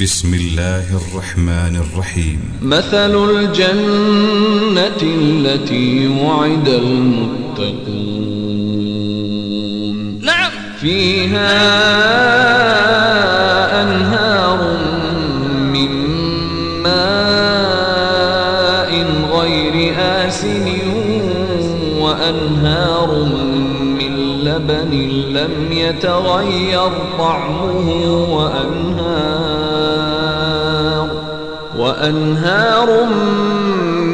بسم الله الرحمن الرحيم. مثل الجنة التي وعد المتقون. نعم. فيها أنهار من ماء غير آسن وأنهار من لبن لم يتغير طعمه وأنهار وأنهار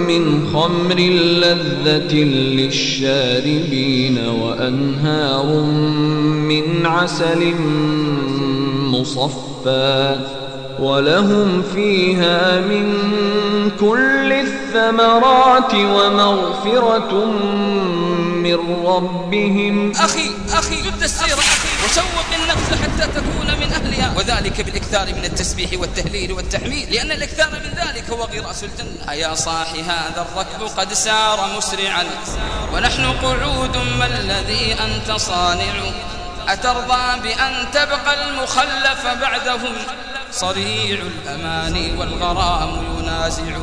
من خمر لذة للشاربين وأنهار من عسل مصفى ولهم فيها من كل الثمرات ومغفرة من ربهم. أخي أخي جد السيرة أخي وشوق النفس حتى تكون من أهلها وذلك بالإكثار من التسبيح والتهليل والتحميد. لأن الإكثار من ذلك هو غراس الجنة. يا صاح هذا الركب قد سار مسرعا. ونحن قعود ما الذي أنت صانع؟ أترضى بأن تبقى المخلف بعدهم؟ صريع الأمان والغرام ينازع.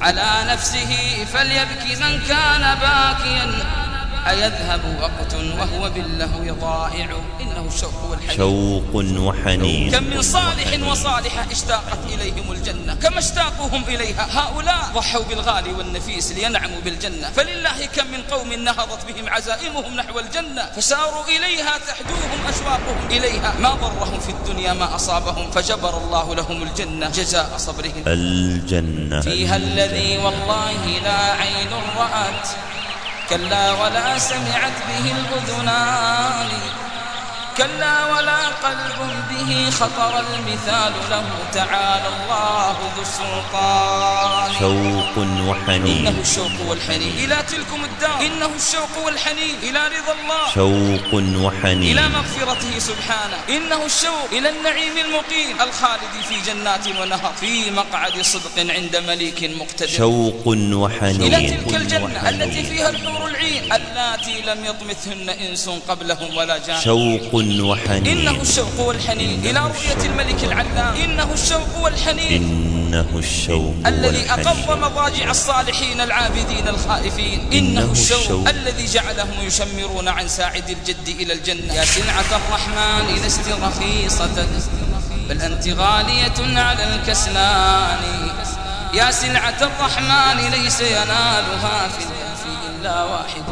على نفسه فليبكي من كان باكيا. أيذهب وقت وهو باللهو ضائع إنه الشوق والحنين. شوق وحنين. كم من صالح وصالحة اشتاقت إليهم الجنة. كما اشتاقوهم إليها هؤلاء. ضحوا بالغالي والنفيس لينعموا بالجنة. فلله كم من قوم نهضت بهم عزائمهم نحو الجنة. فساروا إليها تحدوهم أشواقهم إليها. ما ضرهم في الدنيا ما أصابهم. فجبر الله لهم الجنة جزاء صبرهم. الجنة. فيها الذي والله لا عين رأت. كلا ولا سمعت به الأذنان. كلا ولا قلب به خطر المثال له تعالى الله ذو السلطان. شوق إنه وحنين الشوق والحنين. إلى تلكم الدار. إنه الشوق والحنين. إلى رضا الله. شوق إلى وحنين مغفرته سبحانه. إنه الشوق. إلى النعيم المقيم. الخالد في جنات ونهر. في مقعد صدق عند مليك مقتدر. شوق إلى وحنين تلك الجنة التي فيها الحور العين. اللاتي لم يطمثهن إنس قبلهم ولا جان. شوق وحنين. إنه الشوق والحنين. إلى رؤية الملك العلام. إنه الشوق والحنين. إنه الشوق الذي والحنين. مضاجع الصالحين العابدين الخائفين. إنه الشوق. الذي جعلهم يشمرون عن ساعد الجد إلى الجنة. يا سلعة الرحمن لست رخيصة بل أنت غالية على الكسلان. يا سلعة الرحمن ليس ينالها في إلا واحد.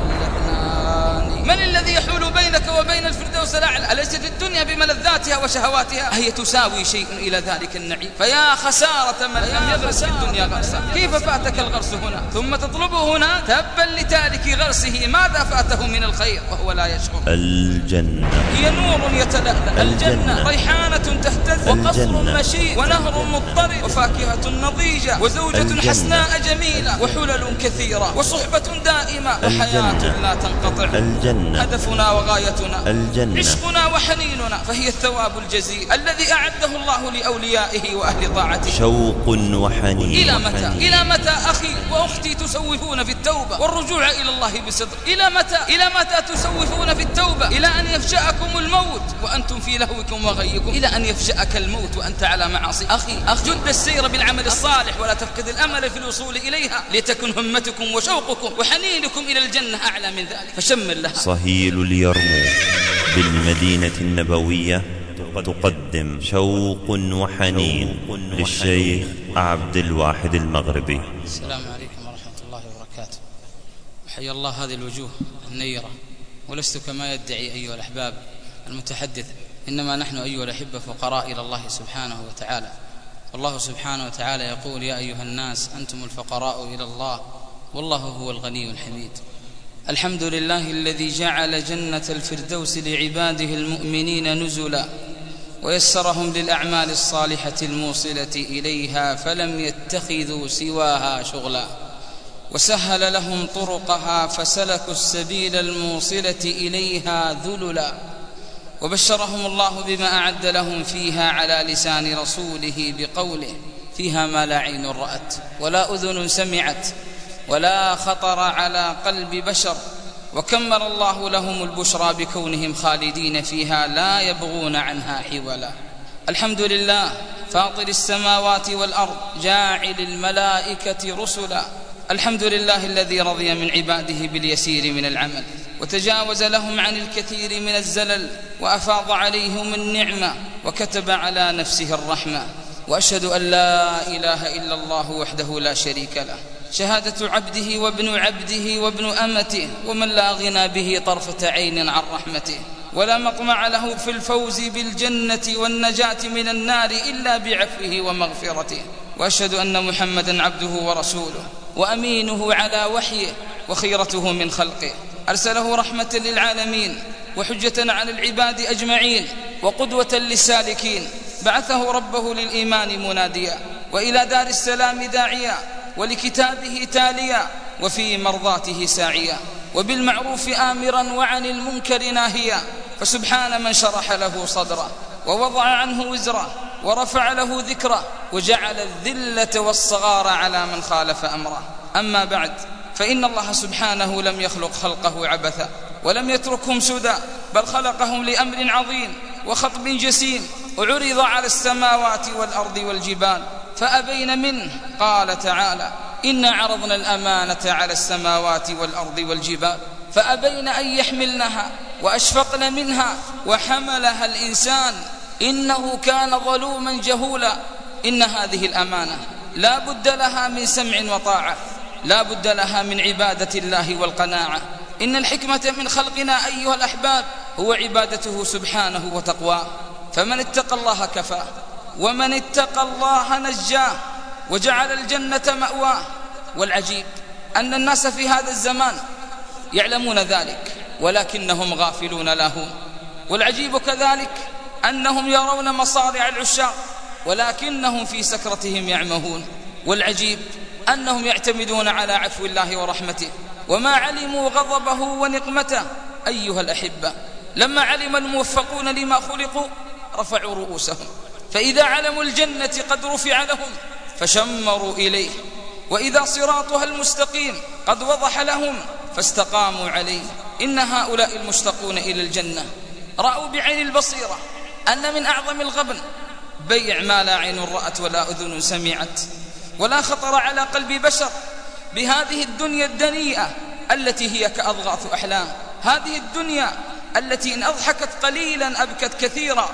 من الذي يحول بينك وبين الفردوس الأعلى أليست الدنيا بملذاتها وشهواتها؟ هي تساوي شيء إلى ذلك النعيم. فيا خسارة من لم يغرس في الدنيا غرسا. كيف فاتك الغرس هنا؟ ثم تطلبه هنا تبا لتارك غرسه. ماذا فاته من الخير وهو لا يشعر؟ الجنة. هي نور يتلألأ الجنة. الجنة. ريحانة تهتز. وقصر. مشيد ونهر مضطرب. وفاكهة نضيجة. وزوجة الجنة. حسناء جميلة. وحلل كثيرة. وصحبة دائمة. وحياة. لا تنقطع. الجنة. هدفنا وغايتنا. الجنة. عشقنا وحنيننا. فهي الثواب الجزيل الذي أعده الله لأوليائه وأهل طاعته. شوق وحنين. إلى متى؟ وحنين. إلى متى أخي وأختي تسوفون في التوبة والرجوع إلى الله بصدق؟ إلى متى؟ إلى متى تسوفون في التوبة؟ إلى أن يفجأكم الموت وأنتم في لهوكم وغيكم. إلى أن يفجأك الموت وأنت على معاصي. أخي أخ جد السير بالعمل الصالح ولا تفقد الأمل في الوصول إليها. لتكن همتكم وشوقكم وحنينكم إلى الجنة أعلى من ذلك. فشمر لها. صهيل اليرموك بالمدينة النبوية تقدم شوق وحنين للشيخ عبد الواحد المغربي. السلام عليكم ورحمة الله وبركاته. حيا الله هذه الوجوه النيرة ولست كما يدعي أيها الأحباب المتحدث إنما نحن أيها الأحبة فقراء إلى الله سبحانه وتعالى. والله سبحانه وتعالى يقول يا أيها الناس أنتم الفقراء إلى الله والله هو الغني الحميد. الحمد لله الذي جعل جنة الفردوس لعباده المؤمنين نزلا ويسرهم للأعمال الصالحة الموصلة إليها فلم يتخذوا سواها شغلا. وسهل لهم طرقها فسلكوا السبيل الموصلة إليها ذللا. وبشرهم الله بما أعد لهم فيها على لسان رسوله بقوله فيها ما لا عين رأت ولا أذن سمعت ولا خطر على قلب بشر وكمل الله لهم البشرى بكونهم خالدين فيها لا يبغون عنها حولا. الحمد لله فاطر السماوات والأرض جاعل الملائكة رسلا. الحمد لله الذي رضي من عباده باليسير من العمل وتجاوز لهم عن الكثير من الزلل وأفاض عليهم النعمة وكتب على نفسه الرحمة. وأشهد أن لا إله إلا الله وحده لا شريك له. شهادة عبده وابن عبده وابن أمته ومن لا غنى به طرفة عين عن رحمته. ولا مطمع له في الفوز بالجنة والنجاة من النار إلا بعفوه ومغفرته. وأشهد أن محمدا عبده ورسوله. وأمينه على وحيه وخيرته من خلقه. أرسله رحمة للعالمين وحجة على العباد أجمعين وقدوة للسالكين. بعثه ربه للإيمان مناديا. وإلى دار السلام داعيا. ولكتابه تاليا وفي مرضاته ساعيا وبالمعروف آمرا وعن المنكر ناهيا فسبحان من شرح له صدره ووضع عنه وزره ورفع له ذكره وجعل الذلة والصغار على من خالف أمره أما بعد فإن الله سبحانه لم يخلق خلقه عبثا ولم يتركهم سدى بل خلقهم لأمر عظيم وخطب جسيم وعرض على السماوات والأرض والجبال. فأبين منه. قال تعالى إنا عرضنا الأمانة على السماوات والأرض والجبال فأبين أن يحملنها وأشفقن منها وحملها الإنسان. إنه كان ظلوما جهولا. إن هذه الأمانة لا بد لها من سمع وطاعة لا بد لها من عبادة الله والقناعة. إن الحكمة من خلقنا أيها الأحباب هو عبادته سبحانه وتقواه. فمن اتقى الله كفاه. ومن اتقى الله نجاه وجعل الجنة مأواه. والعجيب أن الناس في هذا الزمان يعلمون ذلك ولكنهم غافلون لاهون والعجيب كذلك أنهم يرون مصارع العشاق ولكنهم في سكرتهم يعمهون. والعجيب أنهم يعتمدون على عفو الله ورحمته. وما علموا غضبه ونقمته أيها الأحبة لما علم الموفقون لما خلقوا رفعوا رؤوسهم. فإذا علموا الجنة قد رفع لهم فشمروا إليه وإذا صراطها المستقيم قد وضح لهم فاستقاموا عليه. إن هؤلاء المشتقون إلى الجنة. رأوا بعين البصيرة أن من أعظم الغبن بيع ما لا عين رأت ولا أذن سمعت ولا خطر على قلب بشر بهذه الدنيا الدنيئة التي هي كأضغاث أحلام. هذه الدنيا التي إن أضحكت قليلا أبكت كثيرا.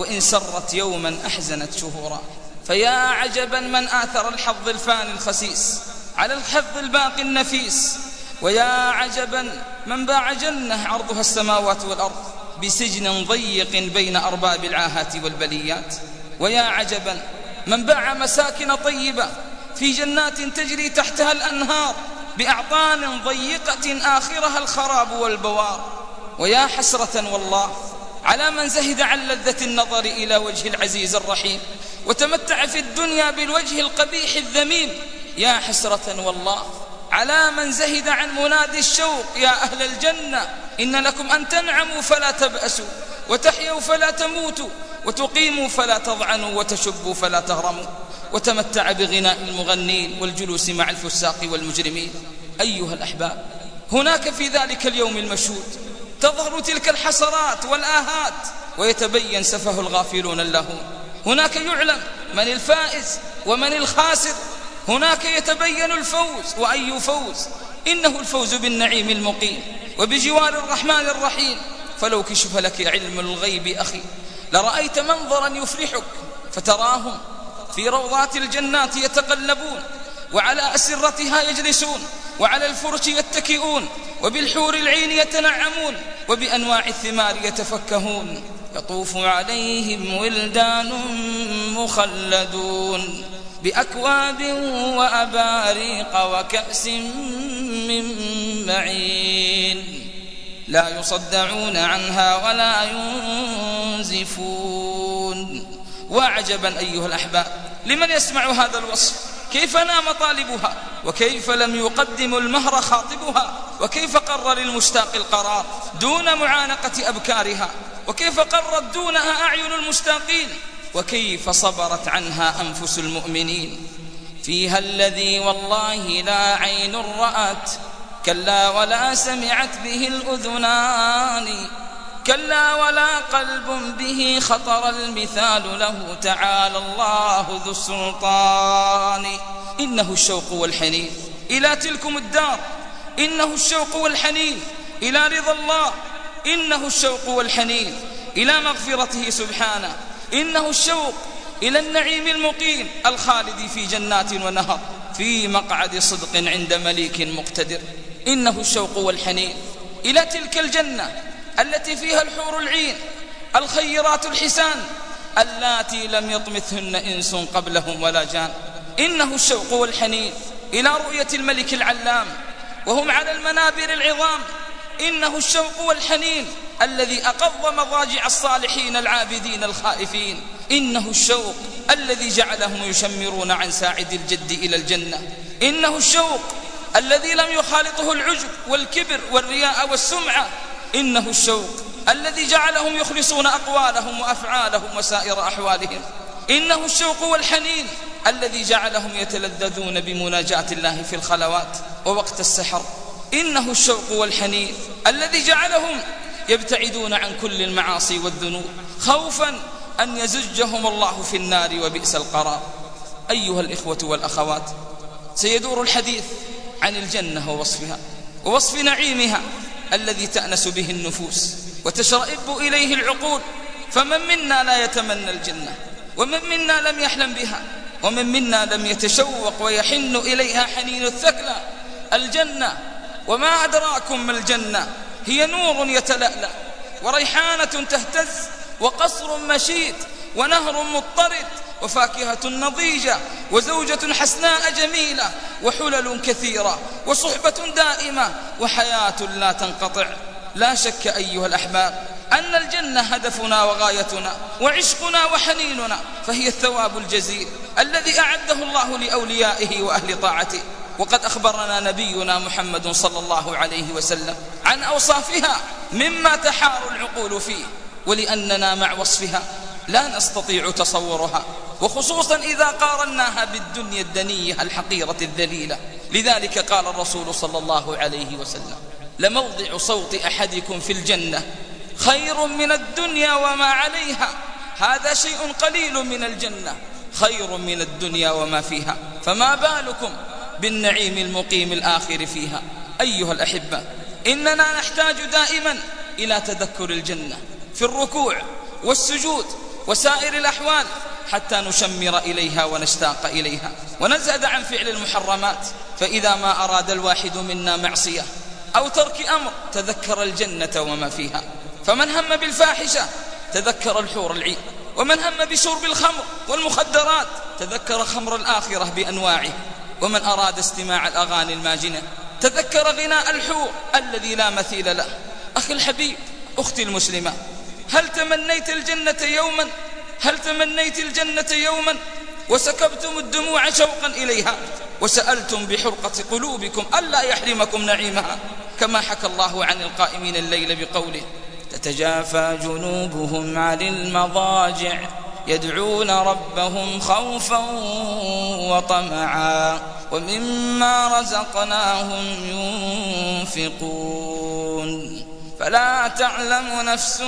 وإن سرت يوما أحزنت شهورا. فيا عجبا من آثر الحظ الفاني الخسيس على الحظ الباقي النفيس. ويا عجبا من باع جنة عرضها السماوات والأرض بسجن ضيق بين أرباب العاهات والبليات. ويا عجبا من باع مساكن طيبة في جنات تجري تحتها الأنهار بأعطان ضيقة آخرها الخراب والبوار. ويا حسرة والله على من زهد عن لذة النظر إلى وجه العزيز الرحيم وتمتع في الدنيا بالوجه القبيح الذميم. يا حسرة والله على من زهد عن منادي الشوق يا أهل الجنة. إن لكم أن تنعموا فلا تبأسوا وتحيوا فلا تموتوا وتقيموا فلا تضعنوا وتشبوا فلا تهرموا وتمتع بغناء المغنين والجلوس مع الفساق والمجرمين. أيها الأحباب هناك في ذلك اليوم المشهود تظهر تلك الحسرات والآهات ويتبين سفه الغافلون اللهون هناك يعلم من الفائز ومن الخاسر. هناك يتبين الفوز وأي فوز. إنه الفوز بالنعيم المقيم وبجوار الرحمن الرحيم. فلو كشف لك علم الغيب أخي لرأيت منظرا يفرحك فتراهم في روضات الجنات يتقلبون. وعلى أسرتها يجلسون وعلى الفرش يتكئون وبالحور العين يتنعمون وبأنواع الثمار يتفكهون. يطوف عليهم ولدان مخلدون بأكواب وأباريق وكأس من معين. لا يصدعون عنها ولا ينزفون. وعجبا أيها الأحباب لمن يسمع هذا الوصف؟ كيف نام طالبها؟ وكيف لم يقدم المهر خاطبها؟ وكيف قر للمشتاق القرار دون معانقة أبكارها؟ وكيف قرت دونها أعين المشتاقين؟ وكيف صبرت عنها أنفس المؤمنين؟ فيها الذي والله لا عين رأت كلا ولا سمعت به الأذنان. كلا ولا قلب به خطر المثال له. تعالى الله ذو السلطان. إنه الشوق والحنين. إلى تلكم الدار. إنه الشوق والحنين. إلى رضا الله. إنه الشوق والحنين. إلى مغفرته سبحانه. إنه الشوق. إلى النعيم المقيم. الخالد في جنات ونهر. في مقعد صدق عند مليك مقتدر. إنه الشوق والحنين. إلى تلك الجنة. التي فيها الحور العين الخيرات الحسان اللاتي لم يطمثهن إنس قبلهم ولا جان. إنه الشوق والحنين إلى رؤية الملك العلام وهم على المنابر العظام. إنه الشوق والحنين الذي أقض مضاجع الصالحين العابدين الخائفين. إنه الشوق الذي جعلهم يشمرون عن ساعد الجد إلى الجنة. إنه الشوق الذي لم يخالطه العجب والكبر والرياء والسمعة. إنه الشوق الذي جعلهم يخلصون أقوالهم وأفعالهم وسائر أحوالهم. إنه الشوق والحنين الذي جعلهم يتلذذون بمناجاة الله في الخلوات ووقت السحر. إنه الشوق والحنين الذي جعلهم يبتعدون عن كل المعاصي والذنوب. خوفا أن يزجهم الله في النار وبئس القرار. أيها الإخوة والأخوات سيدور الحديث عن الجنة ووصفها ووصف نعيمها الذي تأنس به النفوس وتشرئب إليه العقول. فمن منا لا يتمنى الجنة؟ ومن منا لم يحلم بها؟ ومن منا لم يتشوق ويحن إليها حنين الثكلى؟ الجنة. وما أدراكم ما الجنة؟ هي نور يتلألأ وريحانة تهتز. وقصر مشيد ونهر مضطرد وفاكهة نضيجة وزوجة حسناء جميلة وحلل كثيرة وصحبة دائمة وحياة لا تنقطع. لا شك أيها الأحباب أن الجنة هدفنا وغايتنا وعشقنا وحنيننا فهي الثواب الجزيل الذي أعده الله لأوليائه وأهل طاعته. وقد أخبرنا نبينا محمد صلى الله عليه وسلم عن أوصافها مما تحار العقول فيه. ولأننا مع وصفها لا نستطيع تصورها وخصوصا إذا قارناها بالدنيا الدنية الحقيرة الذليلة. لذلك قال الرسول صلى الله عليه وسلم لموضع صوت أحدكم في الجنة خير من الدنيا وما عليها هذا شيء قليل من الجنة خير من الدنيا وما فيها فما بالكم بالنعيم المقيم الآخر فيها. أيها الأحبة إننا نحتاج دائما إلى تذكر الجنة. في الركوع والسجود وسائر الأحوال حتى نشمر إليها ونشتاق إليها. ونزهد عن فعل المحرمات. فإذا ما أراد الواحد منا معصية أو ترك أمر تذكر الجنة وما فيها. فمن هم بالفاحشة؟ تذكر الحور العين. ومن هم بشرب الخمر والمخدرات؟ تذكر خمر الآخرة بأنواعه. ومن أراد استماع الأغاني الماجنة؟ تذكر غناء الحور الذي لا مثيل له. أخي الحبيب أختي المسلمة هل تمنيت الجنة يوما؟ هل تمنيت الجنة يوما؟ وسكبتم الدموع شوقا إليها. وسألتم بحرقة قلوبكم ألا يحرمكم نعيمها؟ كما حكى الله عن القائمين الليل بقوله تتجافى جنوبهم عن المضاجع يدعون ربهم خوفا وطمعا. ومما رزقناهم ينفقون. فلا تعلم نفس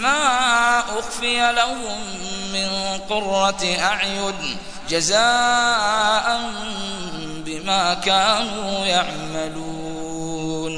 ما أخفي لهم من قرة أعين جزاء بما كانوا يعملون.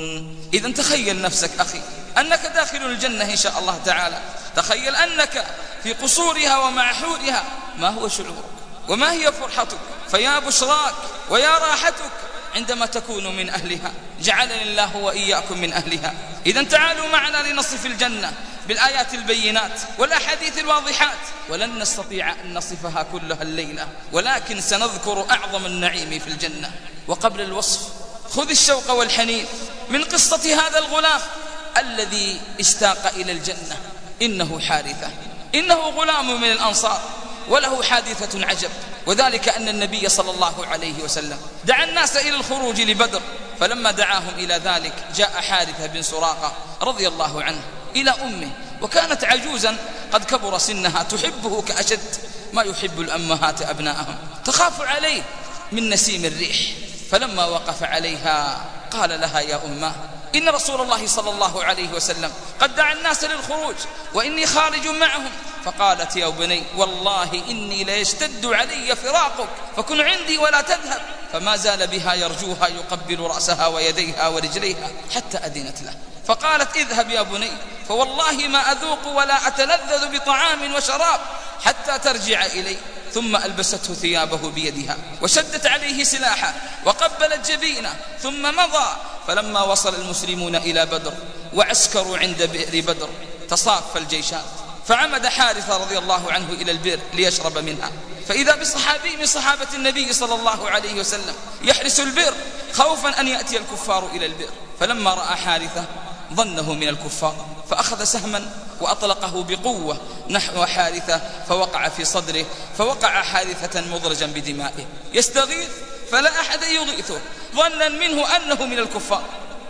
إذا تخيل نفسك أخي أنك داخل الجنة إن شاء الله تعالى. تخيل أنك في قصورها ومعحورها. ما هو شعورك؟ وما هي فرحتك؟ فيا بشراك ويا راحتك. عندما تكون من أهلها. جعلني الله وإياكم من أهلها. إذا تعالوا معنا لنصف الجنة بالآيات البينات والأحاديث الواضحات. ولن نستطيع أن نصفها كلها الليلة. ولكن سنذكر أعظم النعيم في الجنة. وقبل الوصف خذ الشوق والحنين من قصة هذا الغلام الذي اشتاق إلى الجنة. إنه حارثة. إنه غلام من الأنصار. وله حادثة عجب. وذلك أن النبي صلى الله عليه وسلم دعا الناس إلى الخروج لبدر فلما دعاهم إلى ذلك جاء حارثة بن سراقة رضي الله عنه إلى أمه وكانت عجوزا قد كبر سنها تحبه كأشد ما يحب الأمهات أبناءهم تخاف عليه من نسيم الريح فلما وقف عليها قال لها يا أمه إن رسول الله صلى الله عليه وسلم قد دعا الناس للخروج وإني خارج معهم. فقالت يا بني والله إني ليشتد علي فراقك فكن عندي ولا تذهب. فما زال بها يرجوها يقبل رأسها ويديها ورجليها حتى أذنت له. فقالت اذهب يا بني فوالله ما أذوق ولا أتلذذ بطعام وشراب حتى ترجع إلي. ثم ألبسته ثيابه بيدها وشدت عليه سلاحه وقبلت جبينه ثم مضى. فلما وصل المسلمون إلى بدر وعسكروا عند بئر بدر تصاف الجيشان فعمد حارثة رضي الله عنه إلى البئر ليشرب منها. فإذا بصحابي من صحابة النبي صلى الله عليه وسلم يحرس البئر خوفا أن يأتي الكفار إلى البئر. فلما رأى حارثة ظنه من الكفار فأخذ سهما وأطلقه بقوة نحو حارثة فوقع في صدره فوقع حارثة مضرجا بدمائه. يستغيث فلا أحد يغيثه ظنا منه أنه من الكفار.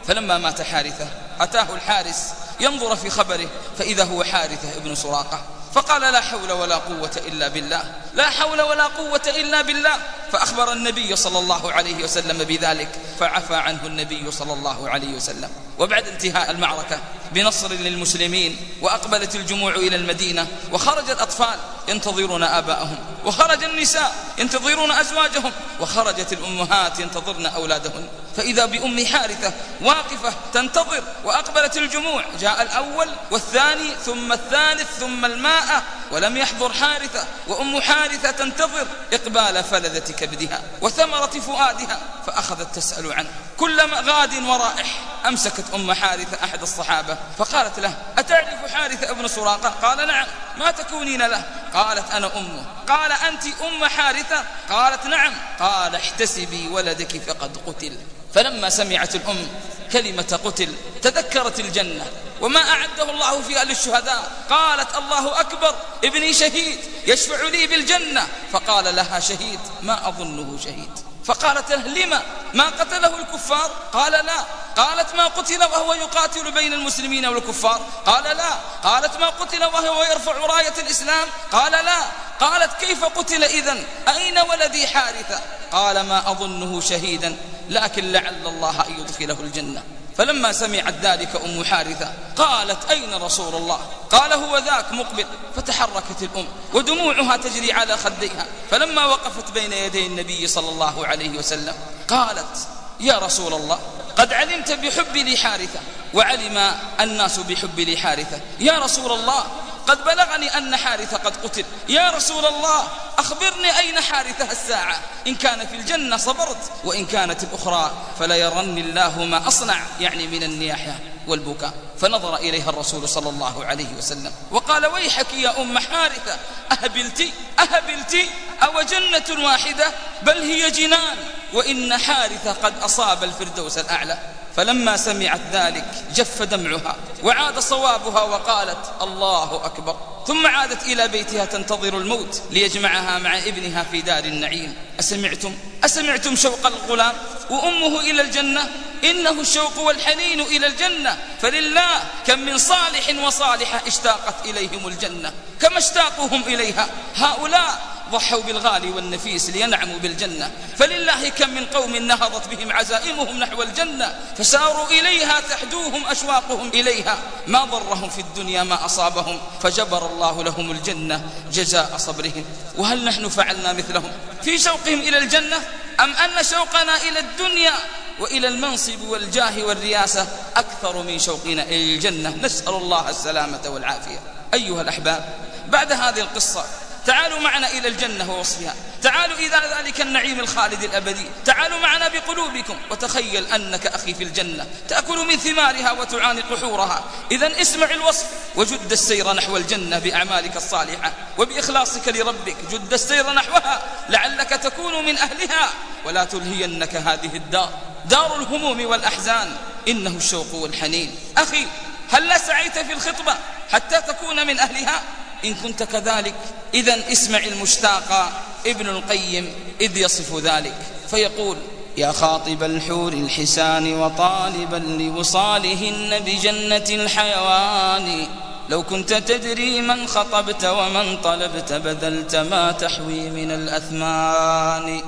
فلما مات حارثة أتاه الحارس ينظر في خبره فإذا هو حارثة ابن سراقة. فقال لا حول ولا قوة إلا بالله. لا حول ولا قوة إلا بالله. فأخبر النبي صلى الله عليه وسلم بذلك. فعفى عنه النبي صلى الله عليه وسلم. وبعد انتهاء المعركة بنصر للمسلمين وأقبلت الجموع إلى المدينة وخرج الأطفال ينتظرون آباءهم وخرج النساء ينتظرون أزواجهم وخرجت الأمهات ينتظرن أولادهن. فإذا بأم حارثة واقفة تنتظر وأقبلت الجموع جاء الأول والثاني ثم الثالث ثم الماء ولم يحضر حارثة وأم حارثة تنتظر إقبال فلذة كبدها وثمرة فؤادها فأخذت تسأل عنه. كلما غاد ورائح أمسكت أم حارثة أحد الصحابة فقالت له أتعرف حارثة ابن سراقة؟ قال نعم. ما تكونين له؟ قالت أنا أمه. قال أنت أم حارثة؟ قالت نعم. قال احتسبي ولدك فقد قتل. فلما سمعت الأم كلمة قتل تذكرت الجنة. وما أعده الله فيها للشهداء قالت الله أكبر ابني شهيد يشفع لي بالجنة. فقال لها شهيد ما أظنه شهيد. فقالت له لما؟ ما قتله الكفار؟ قال لا. قالت ما قتل وهو يقاتل بين المسلمين والكفار؟ قال لا. قالت ما قتل وهو يرفع راية الإسلام؟ قال لا. قالت كيف قتل إذن؟ أين ولدي حارثة؟ قال ما أظنه شهيدا. لكن لعل الله أن يدخله الجنة. فلما سمعت ذلك أم حارثة قالت أين رسول الله؟ قال هو ذاك مقبل. فتحركت الأم ودموعها تجري على خديها. فلما وقفت بين يدي النبي صلى الله عليه وسلم قالت يا رسول الله قد علمت بحبي لحارثة وعلم الناس بحبي لحارثة. يا رسول الله قد بلغني أن حارثة قد قتل. يا رسول الله أخبرني أين حارثة الساعة؟ إن كان في الجنة صبرت وإن كانت الأخرى فليرني الله ما أصنع يعني من النياحة والبكاء. فنظر إليها الرسول صلى الله عليه وسلم وقال ويحك يا أم حارثة أهبلت أهبلت أو جنة واحدة؟ بل هي جنان وإن حارثة قد أصاب الفردوس الأعلى. فلما سمعت ذلك جف دمعها وعاد صوابها وقالت الله أكبر. ثم عادت إلى بيتها تنتظر الموت ليجمعها مع ابنها في دار النعيم. أسمعتم؟ أسمعتم شوق الغلام؟ وأمه إلى الجنة؟ إنه الشوق والحنين إلى الجنة. فلله كم من صالح وصالحة اشتاقت إليهم الجنة. كما اشتاقوهم إليها؟ هؤلاء ضحوا بالغالي والنفيس لينعموا بالجنة. فلله كم من قوم نهضت بهم عزائمهم نحو الجنة. فساروا إليها تحدوهم أشواقهم إليها. ما ضرهم في الدنيا ما أصابهم. فجبر الله لهم الجنة جزاء صبرهم. وهل نحن فعلنا مثلهم؟ في شوقهم إلى الجنة أم أن شوقنا إلى الدنيا وإلى المنصب والجاه والرياسة أكثر من شوقنا إلى الجنة؟ نسأل الله السلامة والعافية. أيها الأحباب بعد هذه القصة تعالوا معنا إلى الجنة ووصفها. تعالوا إلى ذلك النعيم الخالد الأبدي. تعالوا معنا بقلوبكم. وتخيل أنك أخي في الجنة. تأكل من ثمارها وتعانق حورها إذا اسمع الوصف. وجد السير نحو الجنة بأعمالك الصالحة. وبإخلاصك لربك. جد السير نحوها. لعلك تكون من أهلها. ولا تلهينك هذه الدار. دار الهموم والأحزان. إنه الشوق والحنين. أخي هل سعيت في الخطبة حتى تكون من أهلها؟ إن كنت كذلك إذا اسمع المشتاق ابن القيم إذ يصف ذلك فيقول يا خاطب الحور الحسان وطالبا لوصالهن بجنة الحيوان لو كنت تدري من خطبت ومن طلبت بذلت ما تحوي من الأثمان.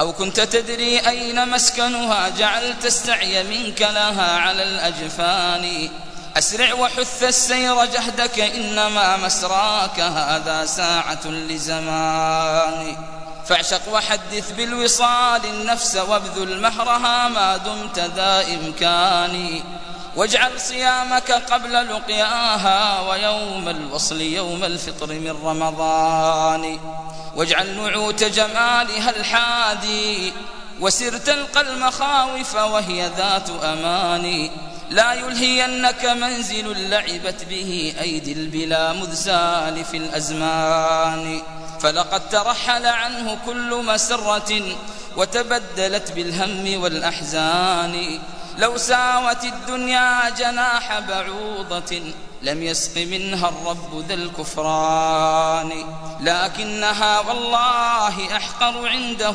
أو كنت تدري أين مسكنها جعلت السعي منك لها على الأجفان. أسرع وحث السير جهدك إنما مسراك هذا ساعة لزمان. فاعشق وحدث بالوصال النفس وابذل مهرها ما دمت ذا إمكان. واجعل صيامك قبل لقياها ويوم الوصل يوم الفطر من رمضان. واجعل نعوت جمالها الحادي وسر تلقى المخاوف وهي ذات أمان. لا يلهينك منزل لعبت به أيدي البلا مذ سالف الأزمان. فلقد ترحل عنه كل مسرة وتبدلت بالهم والأحزان. لو ساوت الدنيا جناح بعوضة لم يسق منها الرب ذا الكفران. لكنها والله أحقر عنده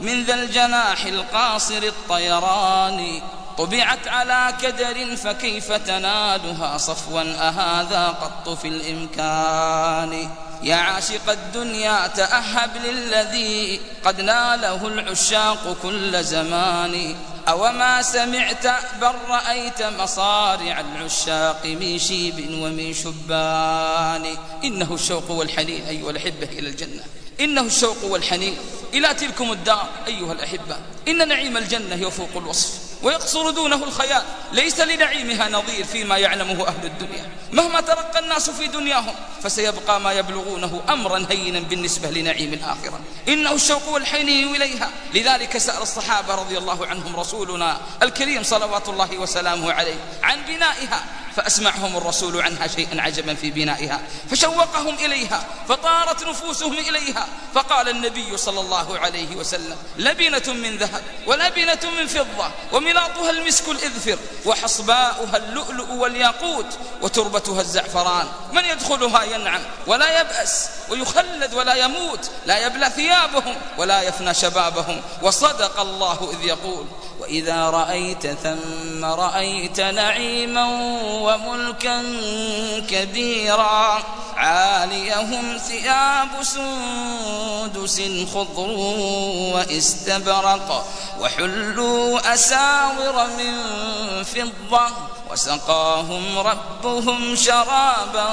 من ذا الجناح القاصر الطيران. طبعت على كدر فكيف تنالها صفوا أهذا قط في الإمكان يا عاشق الدنيا تأهب للذي قد ناله العشاق كل زمان أوما سمعت بل رأيت مصارع العشاق من شيب ومن شبان إنه الشوق والحنين أيها الأحبة إلى الجنة إنه الشوق والحنين إلى تلكم الدار أيها الأحبة إن نعيم الجنة يفوق الوصف ويقصر دونه الخيال. ليس لنعيمها نظير فيما يعلمه أهل الدنيا. مهما ترقى الناس في دنياهم فسيبقى ما يبلغونه أمرا هينا بالنسبة لنعيم الآخرة. إنه الشوق والحنين إليها. لذلك سأل الصحابة رضي الله عنهم رسولنا الكريم صلوات الله وسلامه عليه عن بنائها. فأسمعهم الرسول عنها شيئا عجبا في بنائها فشوقهم إليها فطارت نفوسهم إليها فقال النبي صلى الله عليه وسلم لبنة من ذهب ولبنة من فضة وملاطها المسك الإذفر وحصباؤها اللؤلؤ والياقوت وتربتها الزعفران. من يدخلها ينعم ولا يبأس ويخلد ولا يموت لا يبلى ثيابهم ولا يفنى شبابهم. وصدق الله إذ يقول وإذا رأيت ثم رأيت نعيما وملكا كبيرا عاليهم ثياب سندس خضر واستبرق وحلوا أساور من فضة وسقاهم ربهم شرابا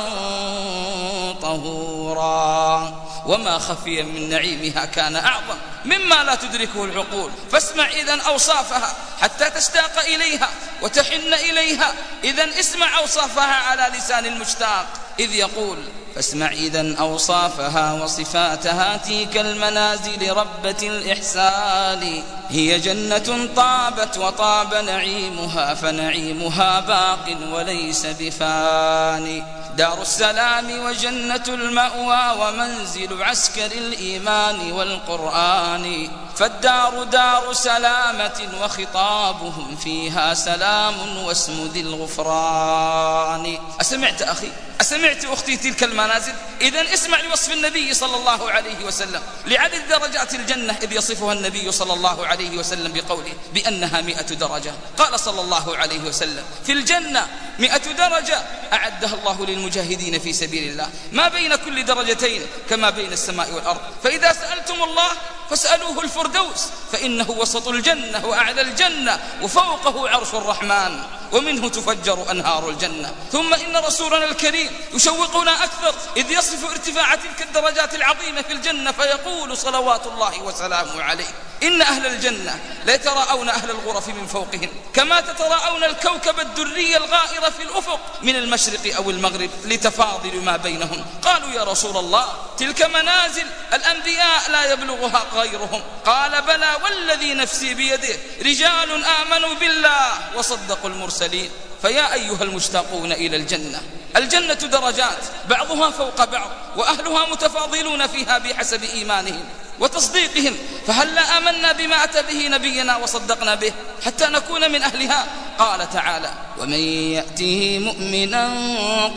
طهورا. وما خفي من نعيمها كان أعظم مما لا تدركه العقول. فاسمع إذا أوصافها حتى تشتاق إليها وتحن إليها. إذا اسمع أوصافها على لسان المشتاق. إذ يقول فاسمع إذا أوصافها وصفاتها تلك المنازل ربة الإحسان. هي جنة طابت وطاب نعيمها فنعيمها باق وليس بفاني دار السلام وجنة المأوى ومنزل عسكر الإيمان والقرآن. فالدار دار سلامة وخطابهم فيها سلام واسم ذي الغفران. أسمعت أخي؟ أسمعت أختي تلك المنازل؟ إذا اسمع لوصف النبي صلى الله عليه وسلم. لعدد درجات الجنة إذ يصفها النبي صلى الله عليه وسلم بقوله بأنها مئة درجة. قال صلى الله عليه وسلم في الجنة مئة درجة أعدها الله للمجاهدين في سبيل الله. ما بين كل درجتين كما بين السماء والأرض. فإذا سألتم الله فاسألوه الفردوس فإنه وسط الجنة وأعلى الجنة وفوقه عرش الرحمن ومنه تفجر أنهار الجنة. ثم إن رسولنا الكريم يشوقنا أكثر إذ يصف ارتفاع تلك الدرجات العظيمة في الجنة فيقول صلوات الله وسلامه عليه إن أهل الجنة ليتراءون أهل الغرف من فوقهم كما تتراءون الكوكب الدري الغائر في الأفق من المشرق أو المغرب لتفاضل ما بينهم. قالوا يا رسول الله تلك منازل الأنبياء لا يبلغها غيرهم. قال بلى والذي نفسي بيده رجال آمنوا بالله وصدقوا المرسلين. فيا أيها المشتاقون إلى الجنة. الجنة درجات بعضها فوق بعض وأهلها متفاضلون فيها بحسب إيمانهم. وتصديقهم. فهل لا آمنا بما أتى به نبينا وصدقنا به حتى نكون من أهلها؟ قال تعالى ومن يأته مؤمنا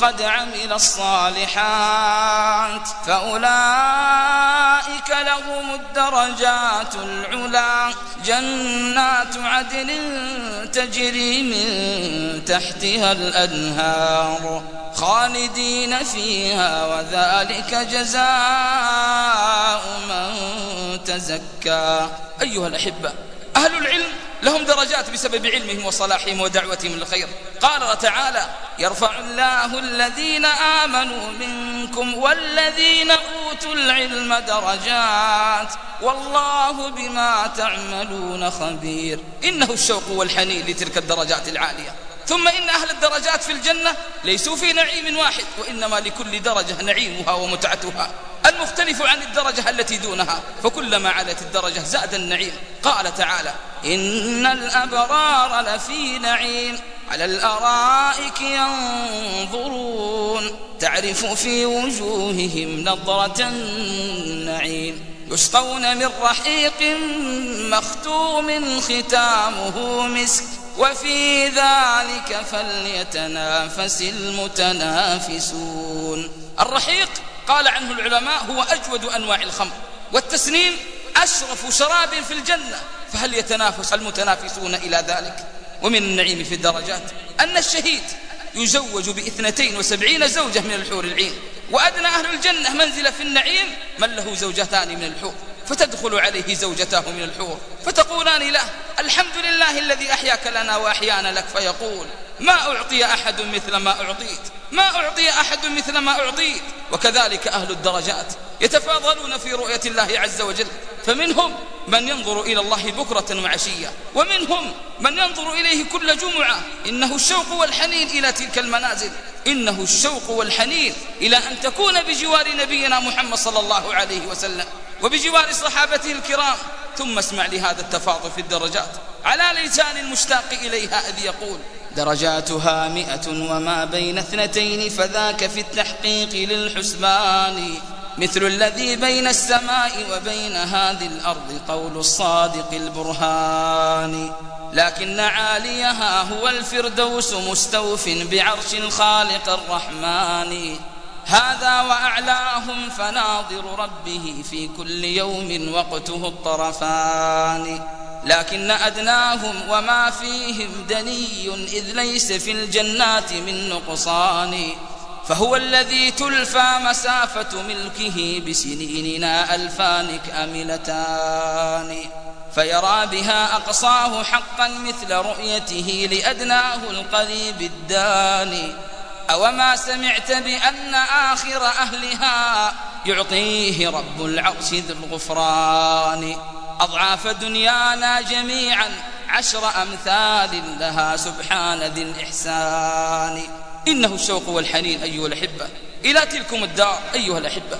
قد عمل الصالحات فأولئك لهم الدرجات العلا. جنات عدن تجري من تحتها الأنهار خالدين فيها وذلك جزاء من وتزكى أيها الأحبة أهل العلم لهم درجات بسبب علمهم وصلاحهم ودعوتهم للخير. قال تعالى يرفع الله الذين آمنوا منكم والذين أوتوا العلم درجات والله بما تعملون خبير. إنه الشوق والحنين لتلك الدرجات العالية. ثم إن أهل الدرجات في الجنة ليسوا في نعيم واحد وإنما لكل درجة نعيمها ومتعتها. المختلف عن الدرجة التي دونها فكلما علت الدرجة زاد النعيم. قال تعالى إن الأبرار لفي نعيم على الأرائك ينظرون. تعرف في وجوههم نظرة النعيم. يسقون من رحيق مختوم ختامه مسك. وفي ذلك فليتنافس المتنافسون. الرحيق قال عنه العلماء هو أجود أنواع الخمر والتسنيم أشرف شراب في الجنة فهل يتنافس المتنافسون إلى ذلك؟ ومن النعيم في الدرجات أن الشهيد يزوج باثنتين وسبعين زوجة من الحور العين وأدنى أهل الجنة منزلة في النعيم من له زوجتان من الحور. فتدخل عليه زوجتاه من الحور فتقولان له الحمد لله الذي أحياك لنا وأحيانا لك فيقول ما أعطي أحد مثل ما أعطيت ما أعطي أحد مثل ما أعطيت. وكذلك أهل الدرجات يتفاضلون في رؤية الله عز وجل فمنهم من ينظر إلى الله بكرة وعشية ومنهم من ينظر إليه كل جمعة إنه الشوق والحنين إلى تلك المنازل إنه الشوق والحنين إلى أن تكون بجوار نبينا محمد صلى الله عليه وسلم. وبجوار صحابته الكرام ثم اسمع لهذا التفاضل في الدرجات. على لسان المشتاق إليها إذ يقول درجاتها مئة وما بين اثنتين فذاك في التحقيق للحسبان. مثل الذي بين السماء وبين هذه الأرض قول الصادق البرهان. لكن عاليها هو الفردوس مستوف بعرش الخالق الرحمن. هذا وأعلاهم فناظر ربه في كل يوم وقته الطرفان. لكن أدناهم وما فيهم دني إذ ليس في الجنات من نقصان. فهو الذي تلفى مسافة ملكه بسنيننا ألفان كاملتان فيرى بها أقصاه حقا مثل رؤيته لأدناه القريب الداني. أوما سمعت بأن آخر أهلها يعطيه رب العرش ذو الغفران. أضعاف دنيانا جميعا عشر أمثال لها سبحان ذي الإحسان. إنه الشوق والحنين أيها الأحبة. إلى تلكم الدار أيها الأحبة.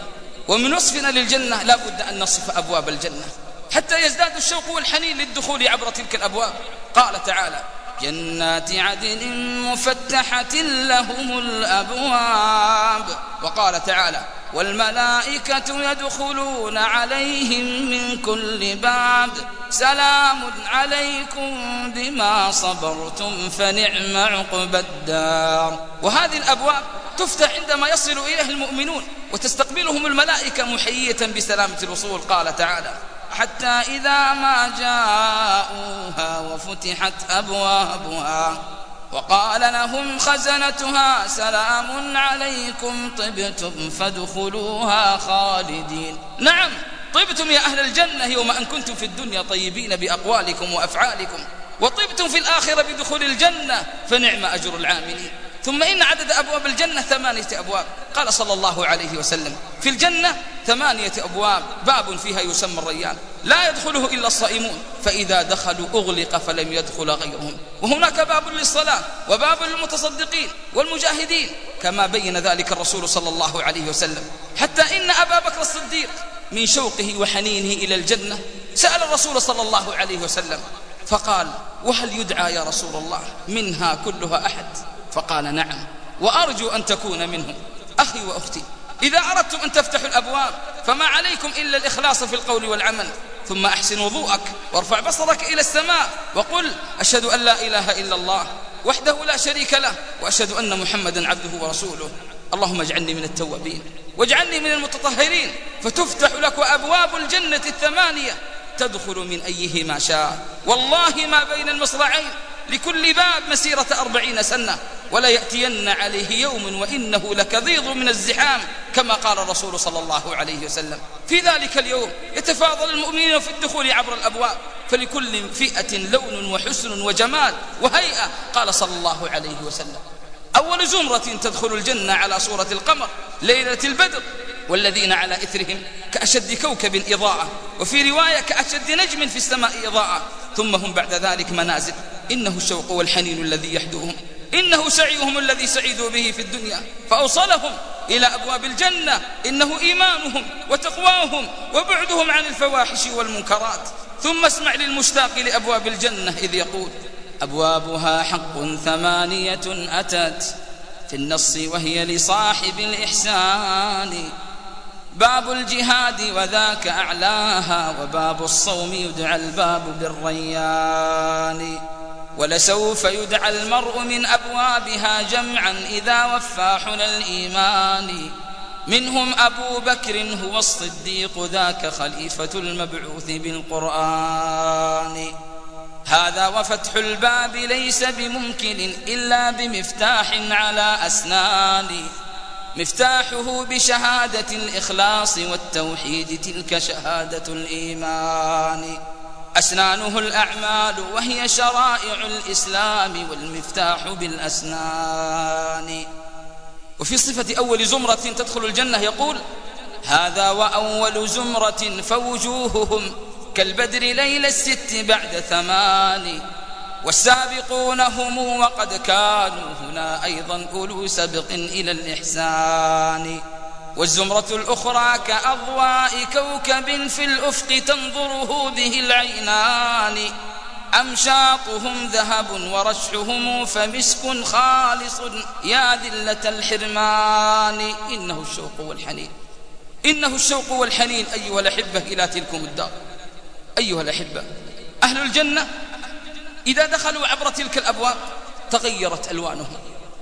ومن وصفنا للجنة لا بد أن نصف أبواب الجنة. حتى يزداد الشوق والحنين للدخول عبر تلك الأبواب. قال تعالى جنات عدن مفتحة لهم الأبواب. وقال تعالى والملائكة يدخلون عليهم من كل باب. سلام عليكم بما صبرتم فنعم عقب الدار. وهذه الأبواب تفتح عندما يصل إليها المؤمنون وتستقبلهم الملائكة محيية بسلامة الوصول. قال تعالى حتى إذا ما جاءوها وفتحت أبوابها وقال لهم خزنتها سلام عليكم طبتم فادخلوها خالدين. نعم طبتم يا أهل الجنة يوم أن كنتم في الدنيا طيبين بأقوالكم وأفعالكم وطبتم في الآخرة بدخول الجنة فنعم أجر العاملين. ثم إن عدد أبواب الجنة ثمانية أبواب. قال صلى الله عليه وسلم في الجنة ثمانية أبواب باب فيها يسمى الريان. لا يدخله إلا الصائمون. فإذا دخلوا أغلق فلم يدخل غيرهم. وهناك باب للصلاة وباب للمتصدقين والمجاهدين كما بين ذلك الرسول صلى الله عليه وسلم. حتى إن أبا بكر الصديق من شوقه وحنينه إلى الجنة سأل الرسول صلى الله عليه وسلم فقال وهل يدعى يا رسول الله منها كلها أحد؟ فقال نعم وأرجو أن تكون منهم أخي وأختي إذا أردتم أن تفتحوا الأبواب فما عليكم إلا الإخلاص في القول والعمل. ثم أحسن وضوءك وارفع بصرك إلى السماء وقل أشهد أن لا إله إلا الله وحده لا شريك له وأشهد أن محمدا عبده ورسوله. اللهم اجعلني من التوابين واجعلني من المتطهرين فتفتح لك أبواب الجنة الثمانية. تدخل من أيه ما شاء. والله ما بين المصرعين لكل باب مسيرة أربعين سنة. ولا يأتين عليه يوم وإنه لكثير من الزحام. كما قال الرسول صلى الله عليه وسلم. في ذلك اليوم يتفاضل المؤمنين في الدخول عبر الأبواب. فلكل فئة لون وحسن وجمال وهيئة قال صلى الله عليه وسلم. أول زمرة تدخل الجنة على صورة القمر ليلة البدر. والذين على إثرهم كأشد كوكب إضاءة وفي رواية كأشد نجم في السماء إضاءة. ثم هم بعد ذلك منازل. إنه الشوق والحنين الذي يحدوهم. إنه سعيهم الذي سعيدوا به في الدنيا. فأوصلهم إلى أبواب الجنة. إنه إيمانهم وتقواهم وبعدهم عن الفواحش والمنكرات. ثم اسمع للمشتاق لأبواب الجنة إذ يقول أبوابها حق ثمانية أتت في النص وهي لصاحب الإحسان. باب الجهاد وذاك أعلاها وباب الصوم يدعى الباب بالريان ولسوف يدعى المرء من أبوابها جمعا إذا وفى حلى الإيمان. منهم أبو بكر هو الصديق ذاك خليفة المبعوث بالقرآن. هذا وفتح الباب ليس بممكن إلا بمفتاح على أسنان. مفتاحه بشهادة الإخلاص والتوحيد تلك شهادة الإيمان. أسنانه الأعمال وهي شرائع الإسلام والمفتاح بالأسنان. وفي صفة أول زمرة تدخل الجنة يقول هذا وأول زمرة فوجوههم كالبدر ليل الست بعد ثمان والسابقون هم وقد كانوا هنا أيضا أولو سبق إلى الإحسان. والزمرة الأخرى كأضواء كوكب في الأفق تنظره به العينان. أمشاطهم ذهب ورشحهم فمسك خالص. يا ذلة الحرمان إنه الشوق والحنين. إنه الشوق والحنين أيها الأحبة إلى تلكم الدار. أيها الأحبة أهل الجنة إذا دخلوا عبر تلك الأبواب تغيرت ألوانهم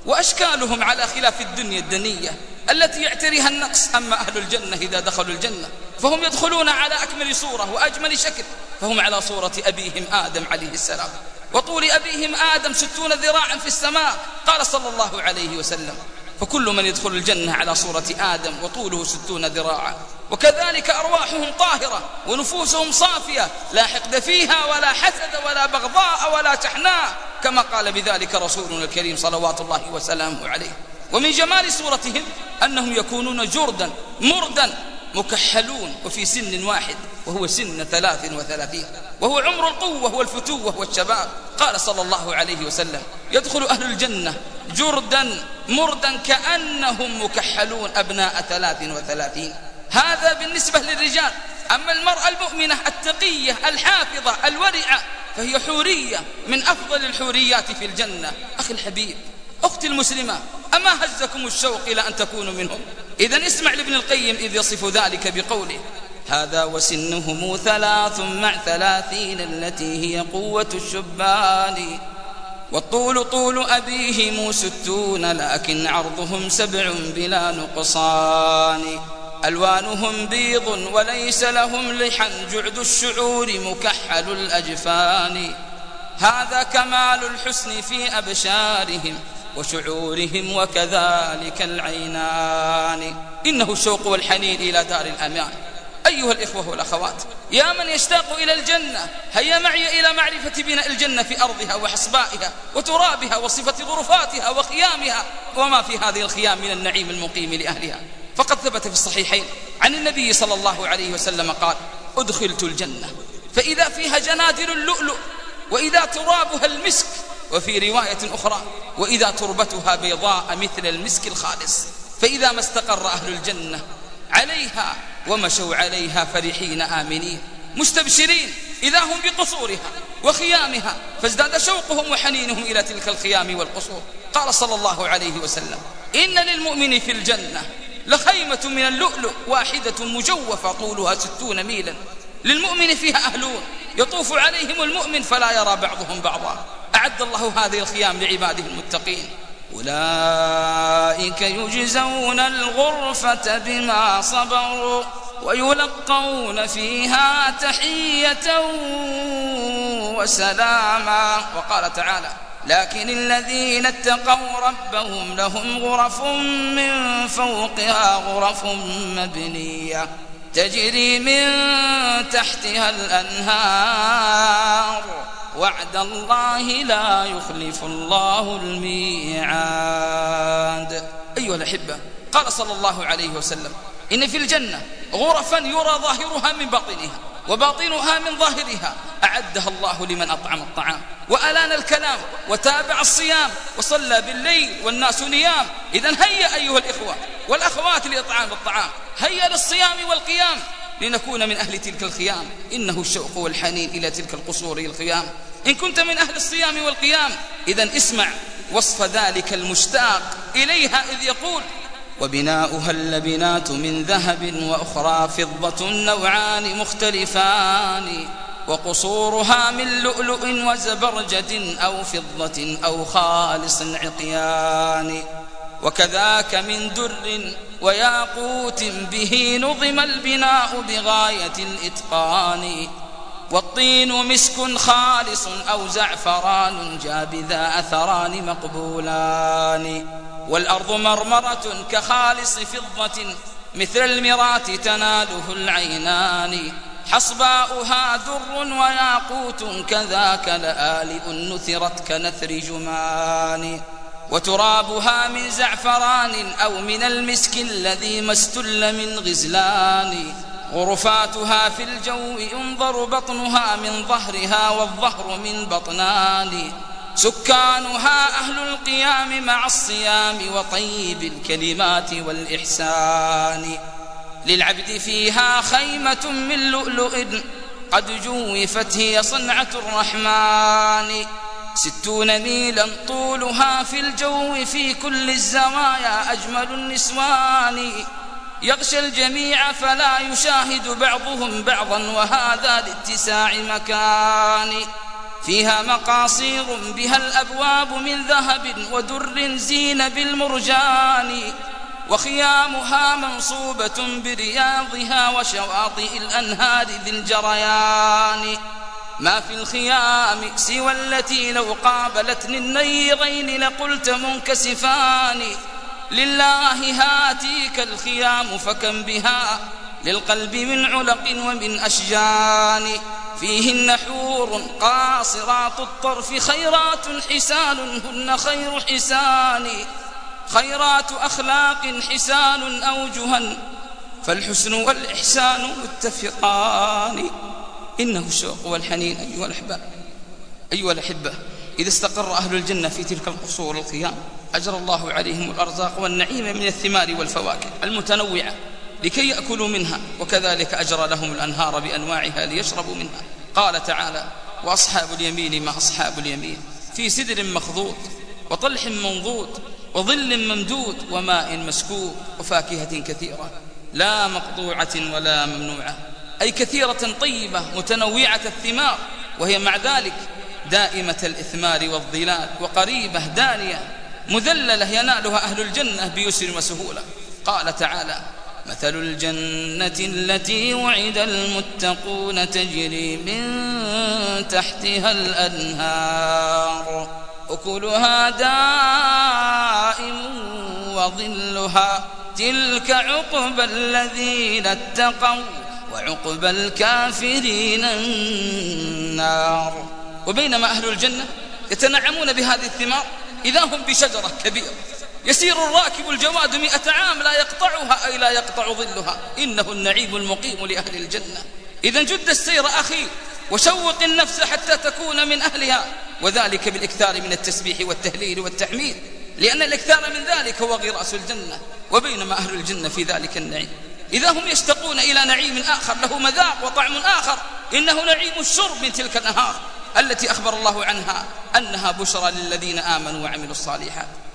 وأشكالهم على خلاف الدنيا الدنية التي يعتريها النقص. أما أهل الجنة إذا دخلوا الجنة فهم يدخلون على أكمل صورة وأجمل شكل فهم على صورة أبيهم آدم عليه السلام. وطول أبيهم آدم ستون ذراعا في السماء قال صلى الله عليه وسلم. فكل من يدخل الجنة على صورة آدم وطوله ستون ذراعا. وكذلك أرواحهم طاهرة ونفوسهم صافية لا حقد فيها ولا حسد ولا بغضاء ولا تحناء كما قال بذلك رسولنا الكريم صلوات الله وسلامه عليه. ومن جمال صورتهم أنهم يكونون جردا مردا مكحلون وفي سن واحد وهو سن ثلاث وثلاثين وهو عمر القوة والفتوة والشباب قال صلى الله عليه وسلم يدخل أهل الجنة جردا مردا كأنهم مكحلون أبناء ثلاث وثلاثين. هذا بالنسبة للرجال. أما المرأة المؤمنة التقية الحافظة الورعة فهي حورية من أفضل الحوريات في الجنة. أخي الحبيب أختي المسلمة أما هزكم الشوق إلى أن تكونوا منهم؟ إذا اسمع لابن القيم إذ يصف ذلك بقوله هذا وسنهم ثلاث مع ثلاثين التي هي قوة الشبان. والطول طول أبيهم ستون لكن عرضهم سبع بلا نقصان. ألوانهم بيض وليس لهم لحا جعد الشعور مكحل الأجفان. هذا كمال الحسن في أبشارهم وشعورهم وكذلك العينان. إنه الشوق والحنين إلى دار الأمان. أيها الإخوة والأخوات يا من يشتاق إلى الجنة هيا معي إلى معرفة بناء الجنة في أرضها وحصبائها وترابها وصفة غرفاتها وخيامها. وما في هذه الخيام من النعيم المقيم لأهلها؟ فقد ثبت في الصحيحين عن النبي صلى الله عليه وسلم قال أدخلت الجنة فإذا فيها جنادل اللؤلؤ وإذا ترابها المسك وفي رواية أخرى وإذا تربتها بيضاء مثل المسك الخالص فإذا ما استقر أهل الجنة عليها ومشوا عليها فرحين آمنين مستبشرين إذا هم بقصورها وخيامها فازداد شوقهم وحنينهم إلى تلك الخيام والقصور. قال صلى الله عليه وسلم إن للمؤمن في الجنة لخيمة من اللؤلؤ واحدة مجوفة طولها ستون ميلا للمؤمن فيها أهلون يطوف عليهم المؤمن فلا يرى بعضهم بعضا. أعد الله هذه الخيام لعباده المتقين. أولئك يجزون الغرفة بما صبروا ويلقون فيها تحية وسلاما. وقال تعالى لكن الذين اتقوا ربهم لهم غرف من فوقها غرف مبنية تجري من تحتها الأنهار. وعد الله لا يخلف الله الميعاد. أيها الأحبة قال صلى الله عليه وسلم إن في الجنة غرفا يرى ظاهرها من باطنها وباطنها من ظاهرها. أعدها الله لمن أطعم الطعام وألان الكلام وتابع الصيام وصلى بالليل والناس نيام. إذا هيا أيها الإخوة والأخوات لإطعام الطعام هيا للصيام والقيام. لنكون من أهل تلك الخيام. إنه الشوق والحنين إلى تلك القصور الخيام إن كنت من أهل الصيام والقيام إذا اسمع وصف ذلك المشتاق إليها إذ يقول وبناؤها اللبنات من ذهب وأخرى فضة نوعان مختلفان وقصورها من لؤلؤ وزبرجد أو فضة أو خالص عقيان. وكذاك من در وياقوت به نظم البناء بغاية الإتقان. والطين مسك خالص أو زعفران جابذا أثران مقبولان. والأرض مرمرة كخالص فضة مثل المرات تناله العينان. حصباؤها در وياقوت كذاك لآلئ نثرت كنثر جمان. وترابها من زعفران أو من المسك الذي ما استل من غزلان. غرفاتها في الجو ينظر بطنها من ظهرها والظهر من بطنان. سكانها أهل القيام مع الصيام وطيب الكلمات والإحسان. للعبد فيها خيمة من لؤلؤ قد جوفت هي صنعة الرحمن. ستون ميلا طولها في الجو في كل الزوايا أجمل النسوان. يغشى الجميع فلا يشاهد بعضهم بعضا وهذا لاتساع مكان. فيها مقاصير بها الأبواب من ذهب ودر زين بالمرجان وخيامها منصوبة برياضها وشواطئ الأنهار ذي الجريان. ما في الخيام سوى التي لو قابلتني النيرين لقلت منكسفان. لله هاتيك الخيام فكم بها للقلب من علق ومن أشجان. فيهن حور قاصرات الطرف خيرات حسان هن خير حسان. خيرات أخلاق حسان أوجها. فالحسن والإحسان متفقان. إنه الشوق والحنين أيها الأحباب أيها الأحبة إذا استقر أهل الجنة في تلك القصور القيام أجرى الله عليهم الأرزاق والنعيم من الثمار والفواكه المتنوعة. لكي يأكلوا منها وكذلك أجرى لهم الأنهار بأنواعها ليشربوا منها. قال تعالى وأصحاب اليمين ما أصحاب اليمين؟ في سدر مخضوط وطلح منضود وظل ممدود وماء مسكوب وفاكهة كثيرة. لا مقطوعة ولا ممنوعة. أي كثيرة طيبة متنوعة الثمار وهي مع ذلك دائمة الإثمار والظلال وقريبة دانية مذللة ينالها أهل الجنة بيسر وسهولة. قال تعالى مثل الجنة التي وعد المتقون تجري من تحتها الأنهار. أكلها دائم وظلها. تلك عقبى الذين اتقوا وعقبى الكافرين النار. وبينما أهل الجنة يتنعمون بهذه الثمار إذا هم بشجرة كبيرة. يسير الراكب الجواد مئة عام لا يقطعها أي لا يقطع ظلها. إنه النعيم المقيم لأهل الجنة. إذا جد السير أخي وشوق النفس حتى تكون من أهلها. وذلك بالإكثار من التسبيح والتهليل والتحميد. لأن الإكثار من ذلك هو غراس الجنة. وبينما أهل الجنة في ذلك النعيم. إذا هم يشتقون إلى نعيم آخر له مذاق وطعم آخر. إنه نعيم الشرب من تلك النهار. التي أخبر الله عنها أنها بشرى للذين آمنوا وعملوا الصالحات.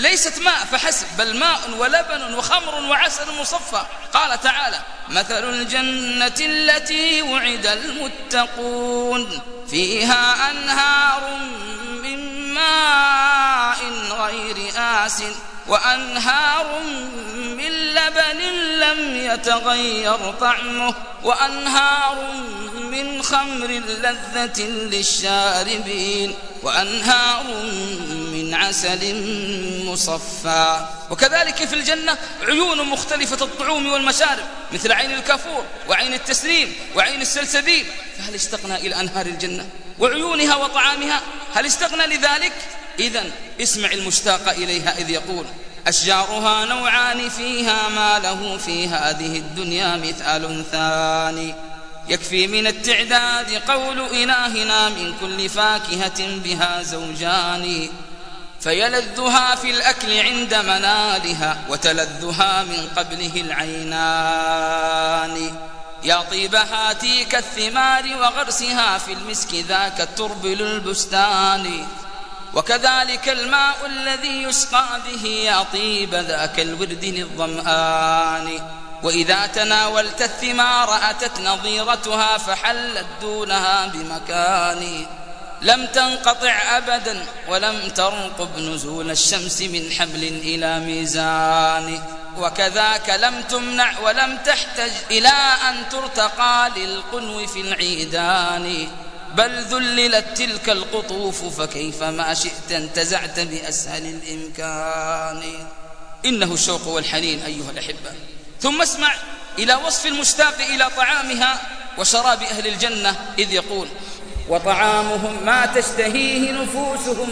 ليست ماء فحسب بل ماء ولبن وخمر وعسل مصفى. قال تعالى مثل الجنة التي وعد المتقون. فيها أنهار من ماء غير آس وأنهار من لبن لم يتغير طعمه وأنهار من خمر لذة للشاربين وأنهار من عسل مصفى. وكذلك في الجنة عيون مختلفة الطعوم والمشارب مثل عين الكافور وعين التسليم وعين السلسبيل. فهل استقنا إلى أنهار الجنة؟ وعيونها وطعامها هل استغنى لذلك؟ إذا اسمع المشتاق إليها إذ يقول أشجارها نوعان فيها ما له في هذه الدنيا مثال ثاني. يكفي من التعداد قول إلهنا من كل فاكهة بها زوجان. فيلذها في الأكل عند منالها وتلذها من قبله العينان. يا طيب هاتيك الثمار وغرسها في المسك ذاك التربل البستان وكذلك الماء الذي يسقى به يا طيب ذاك الورد للظمآن. وإذا تناولت الثمار أتت نظيرتها فحلت دونها بمكان. لم تنقطع أبدا ولم ترقب نزول الشمس من حبل إلى ميزان. وكذاك لم تمنع ولم تحتج إلى أن ترتقى للقنو في العيدان. بل ذللت تلك القطوف فكيف ما شئت انتزعت بأسهل الإمكان. إنه الشوق والحنين أيها الأحبة. ثم اسمع إلى وصف المشتاق إلى طعامها وشراب أهل الجنة إذ يقول وطعامهم ما تشتهيه نفوسهم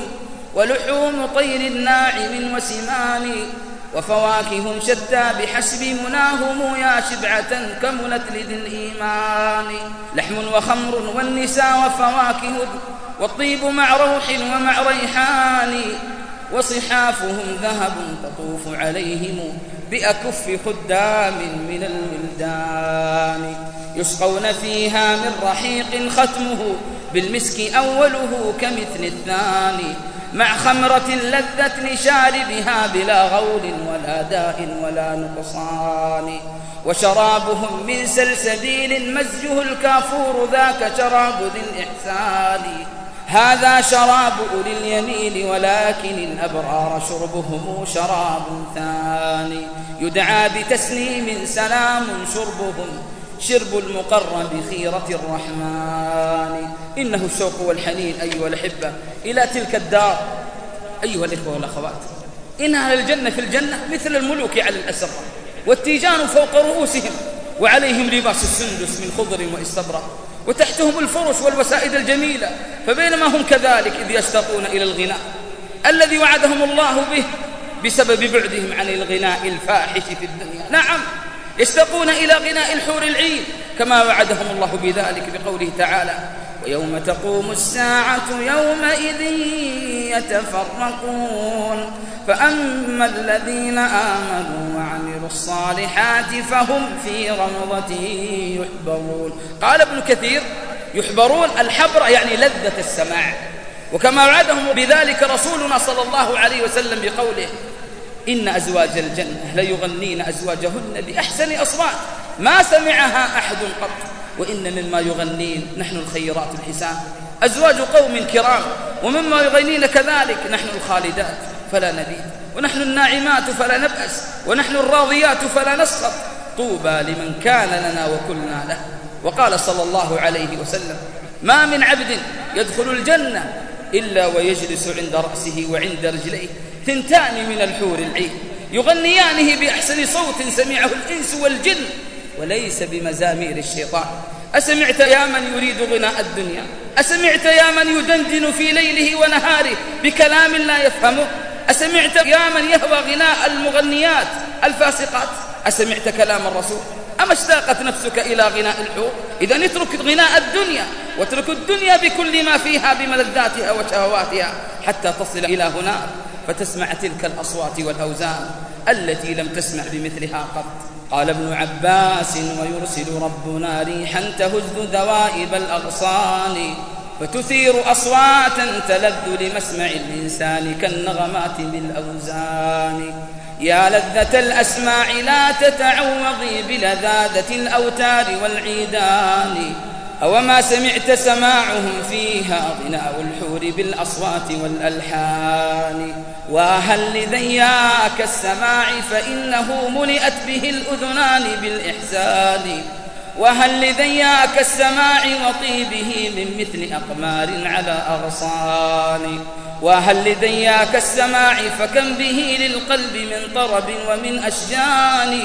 ولحوم طير ناعم وسمان وفواكه شتى بحسب مناهم يا شبعة كملت لذي الإيمان. لحم وخمر والنساء وفواكه والطيب مع روح ومع ريحان. وصحافهم ذهب تطوف عليهم بأكف خدام من الولدان. يسقون فيها من رحيق ختمه بالمسك أوله كمثل الثاني. مع خمرة لذة لشاربها بلا غول ولا داء ولا نقصان. وشرابهم من سلسبيل مزجه الكافور ذاك شراب ذي الإحسان. هذا شراب أولي اليمين ولكن الأبرار شربهم شراب ثاني. يدعى بتسليم سلام شربهم شرب المقرب خيرة الرحمن. إنه الشوق والحنين أيها الأحبة. إلى تلك الدار. أيها الإخوة والأخوات. إن أهل الجنة في الجنة مثل الملوك على الأسرة والتيجان فوق رؤوسهم وعليهم لباس السندس من خضر واستبرق وتحتهم الفرش والوسائد الجميلة فبينما هم كذلك إذ يشتاقون إلى الغناء. الذي وعدهم الله به بسبب بعدهم عن الغناء الفاحش في الدنيا. نعم. يشتاقون إلى غناء الحور العين كما وعدهم الله بذلك بقوله تعالى ويوم تقوم الساعة يومئذ يتفرقون فأما الذين آمنوا وعملوا الصالحات فهم في روضة يحبرون. قال ابن كثير يحبرون الحبر يعني لذة السماع. وكما وعدهم بذلك رسولنا صلى الله عليه وسلم بقوله إن أزواج الجنة ليغنين أزواجهن بأحسن أصوات. ما سمعها أحد قط. وإن مما يغنين نحن الخيرات الحسان أزواج قوم كرام. ومما يغنين كذلك نحن الخالدات. فلا نبيد ونحن الناعمات فلا نبأس. ونحن الراضيات فلا نسخط. طوبى لمن كان لنا وكلنا له. وقال صلى الله عليه وسلم ما من عبد يدخل الجنة إلا ويجلس عند رأسه وعند رجليه. ثنتان من الحور العين يغنيانه بأحسن صوت سمعه الإنس والجن وليس بمزامير الشيطان. أسمعت يا من يريد غناء الدنيا؟ أسمعت يا من يدندن في ليله ونهاره بكلام لا يفهمه؟ أسمعت يا من يهوى غناء المغنيات الفاسقات؟ أسمعت كلام الرسول؟ أما اشتاقت نفسك إلى غناء الحور؟ إذا اترك غناء الدنيا واترك الدنيا بكل ما فيها بملذاتها وشهواتها حتى تصل إلى هناك فتسمع تلك الأصوات والأوزان التي لم تسمع بمثلها قط. قال ابن عباس ويرسل ربنا ريحا تهز دوائب الأغصان فتثير أصواتا تلذ لمسمع الإنسان كالنغمات بالأوزان. يا لذة الأسماع لا تتعوضي بلذاذة الأوتار والعيدان. أوما سمعت سماعهم فيها غناء الحور بالأصوات والألحان وهل لذياك السماع فإنه ملئت به الأذنان بالإحسان وهل لذياك السماع وطيبه من مثل أقمار على أغصان وهل لذياك السماع فكم به للقلب من طرب ومن أشجان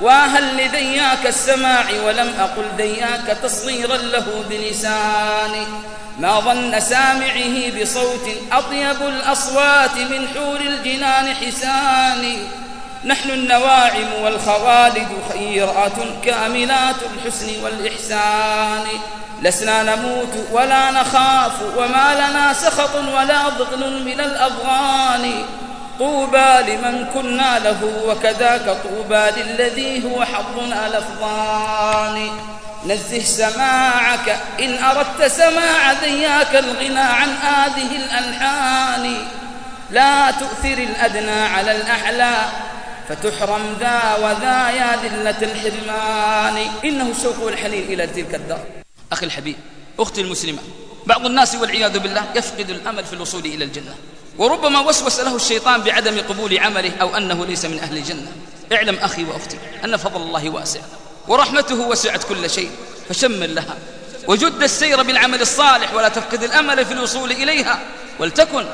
وهل لذياك السماع ولم أقل ذياك تصغيرا له بلساني؟ ما ظن سامعه بصوت أطيب الأصوات من حور الجنان حساني؟ نحن النواعم والخوالد خيرات كاملات الحسن والإحسان. لسنا نموت ولا نخاف وما لنا سخط ولا ضغن من الأضغان. طوبى لمن كنا له وكذاك طوبى للذي هو حظنا لفظان نزه سماعك إن أردت سماع ذياك الغنى عن هذه الألحان. لا تؤثر الأدنى على الأحلى فتحرم ذا وذا يا ذلة الحرمان. إنه الشوق والحنين إلى تلك الدار. أخي الحبيب أختي المسلمة بعض الناس والعياذ بالله يفقد الأمل في الوصول إلى الجنة. وربما وسوس له الشيطان بعدم قبول عمله أو أنه ليس من أهل الجنة. اعلم أخي وأختي أن فضل الله واسع ورحمته وسعت كل شيء فشمر لها وجد السير بالعمل الصالح ولا تفقد الأمل في الوصول إليها ولتكن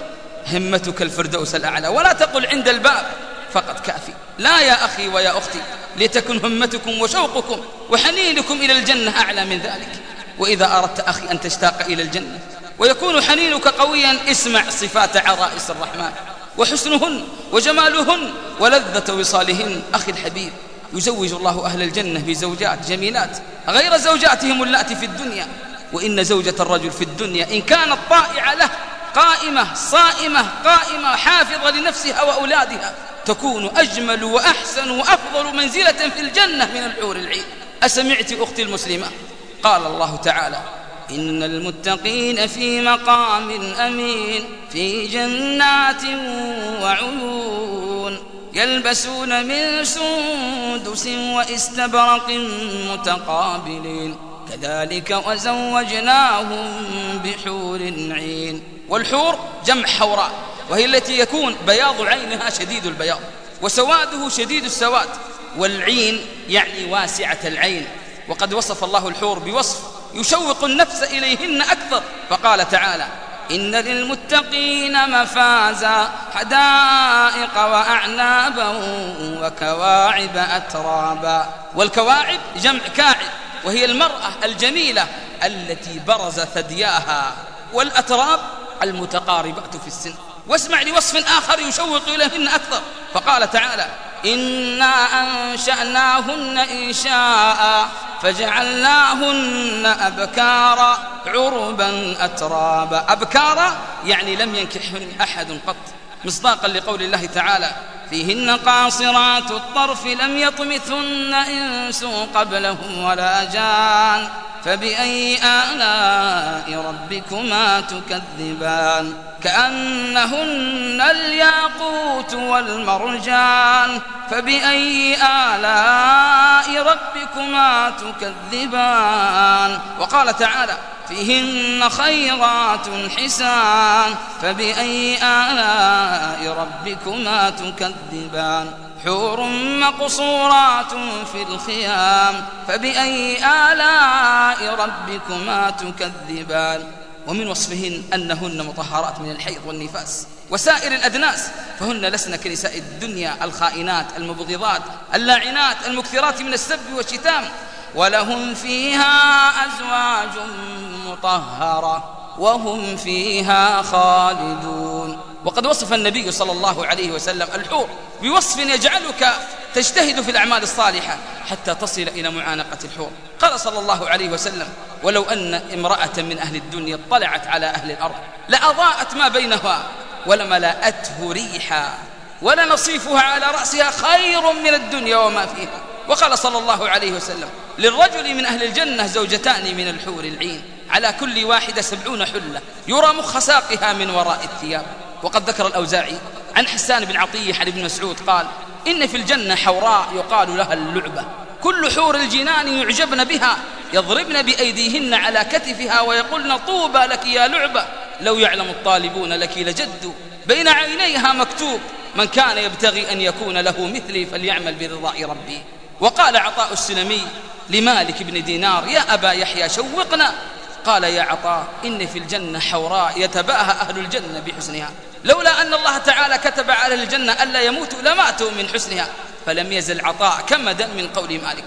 همتك الفردوس الأعلى ولا تقل عند الباب فقط كافي. لا يا أخي ويا أختي لتكن همتكم وشوقكم وحنينكم إلى الجنة أعلى من ذلك. وإذا أردت أخي أن تشتاق إلى الجنة ويكون حنينك قويا اسمع صفات عرائس الرحمن. وحسنهن وجمالهن ولذة وصالهن. أخي الحبيب يزوج الله أهل الجنة بزوجات جميلات. غير زوجاتهم اللاتي في الدنيا. وإن زوجة الرجل في الدنيا إن كانت طائعة له قائمة صائمة قائمة حافظة لنفسها وأولادها تكون أجمل وأحسن وأفضل منزلة في الجنة من الحور العين. أسمعت أختي المسلمة؟ قال الله تعالى إن المتقين في مقام أمين في جنات وعيون. يلبسون من سندس واستبرق متقابلين. كذلك وزوجناهم بحور عين. والحور جمع حوراء وهي التي يكون بياض عينها شديد البياض وسواده شديد السواد. والعين يعني واسعة العين. وقد وصف الله الحور بوصف يشوق النفس إليهن أكثر. فقال تعالى إن للمتقين مفازا حدائق وأعنابا وكواعب أترابا. والكواعب جمع كاعب وهي المرأة الجميلة التي برز ثدياها. والأتراب المتقاربات في السن. واسمع لوصف آخر يشوق إليهن أكثر. فقال تعالى إنا أنشأناهن إنشاء فجعلناهن أبكارا عربا أترابا أبكارا يعني لم ينكحهن أحد قط مصداقا لقول الله تعالى فيهن قاصرات الطرف لم يطمثن إنس قبلهم ولا جان فبأي آلاء ربكما تكذبان؟ كأنهن الياقوت والمرجان فبأي آلاء ربكما تكذبان؟ وقال تعالى فيهن خيرات حسان فبأي آلاء ربكما تكذبان؟ حور مقصورات في الخيام فبأي آلاء ربكما تكذبان. ومن وصفهن أنهن مطهرات من الحيض والنفاس وسائر الأدناس فهن لسن كنساء الدنيا الخائنات المبغضات اللاعنات المكثرات من السب والشتام. ولهم فيها أزواج مطهرة. وهم فيها خالدون. وقد وصف النبي صلى الله عليه وسلم الحور بوصف يجعلك تجتهد في الأعمال الصالحة حتى تصل إلى معانقة الحور. قال صلى الله عليه وسلم ولو أن امرأة من أهل الدنيا اطلعت على أهل الأرض لأضاءت ما بينها ولملأته ريحا ولنصيفها على رأسها خير من الدنيا وما فيها. وقال صلى الله عليه وسلم للرجل من أهل الجنة زوجتان من الحور العين. على كل واحدة سبعون حلة. يرى مخ ساقها من وراء الثياب. وقد ذكر الأوزاعي عن حسان بن عطية عن ابن مسعود قال إن في الجنة حوراء يقال لها اللعبة. كل حور الجنان يعجبن بها يضربن بأيديهن على كتفها ويقولن طوبى لك يا لعبة. لو يعلم الطالبون لك لجد. بين عينيها مكتوب من كان يبتغي أن يكون له مثلي فليعمل برضاء ربي وقال عطاء السلمي لمالك بن دينار يا أبا يحيى شوقنا قال يا عطاء إن في الجنة حوراء يتباهى أهل الجنة بحسنها. لولا أن الله تعالى كتب على الجنة ألا يموتوا لماتوا من حسنها. فلم يزل عطاء كمدا من قول مالك.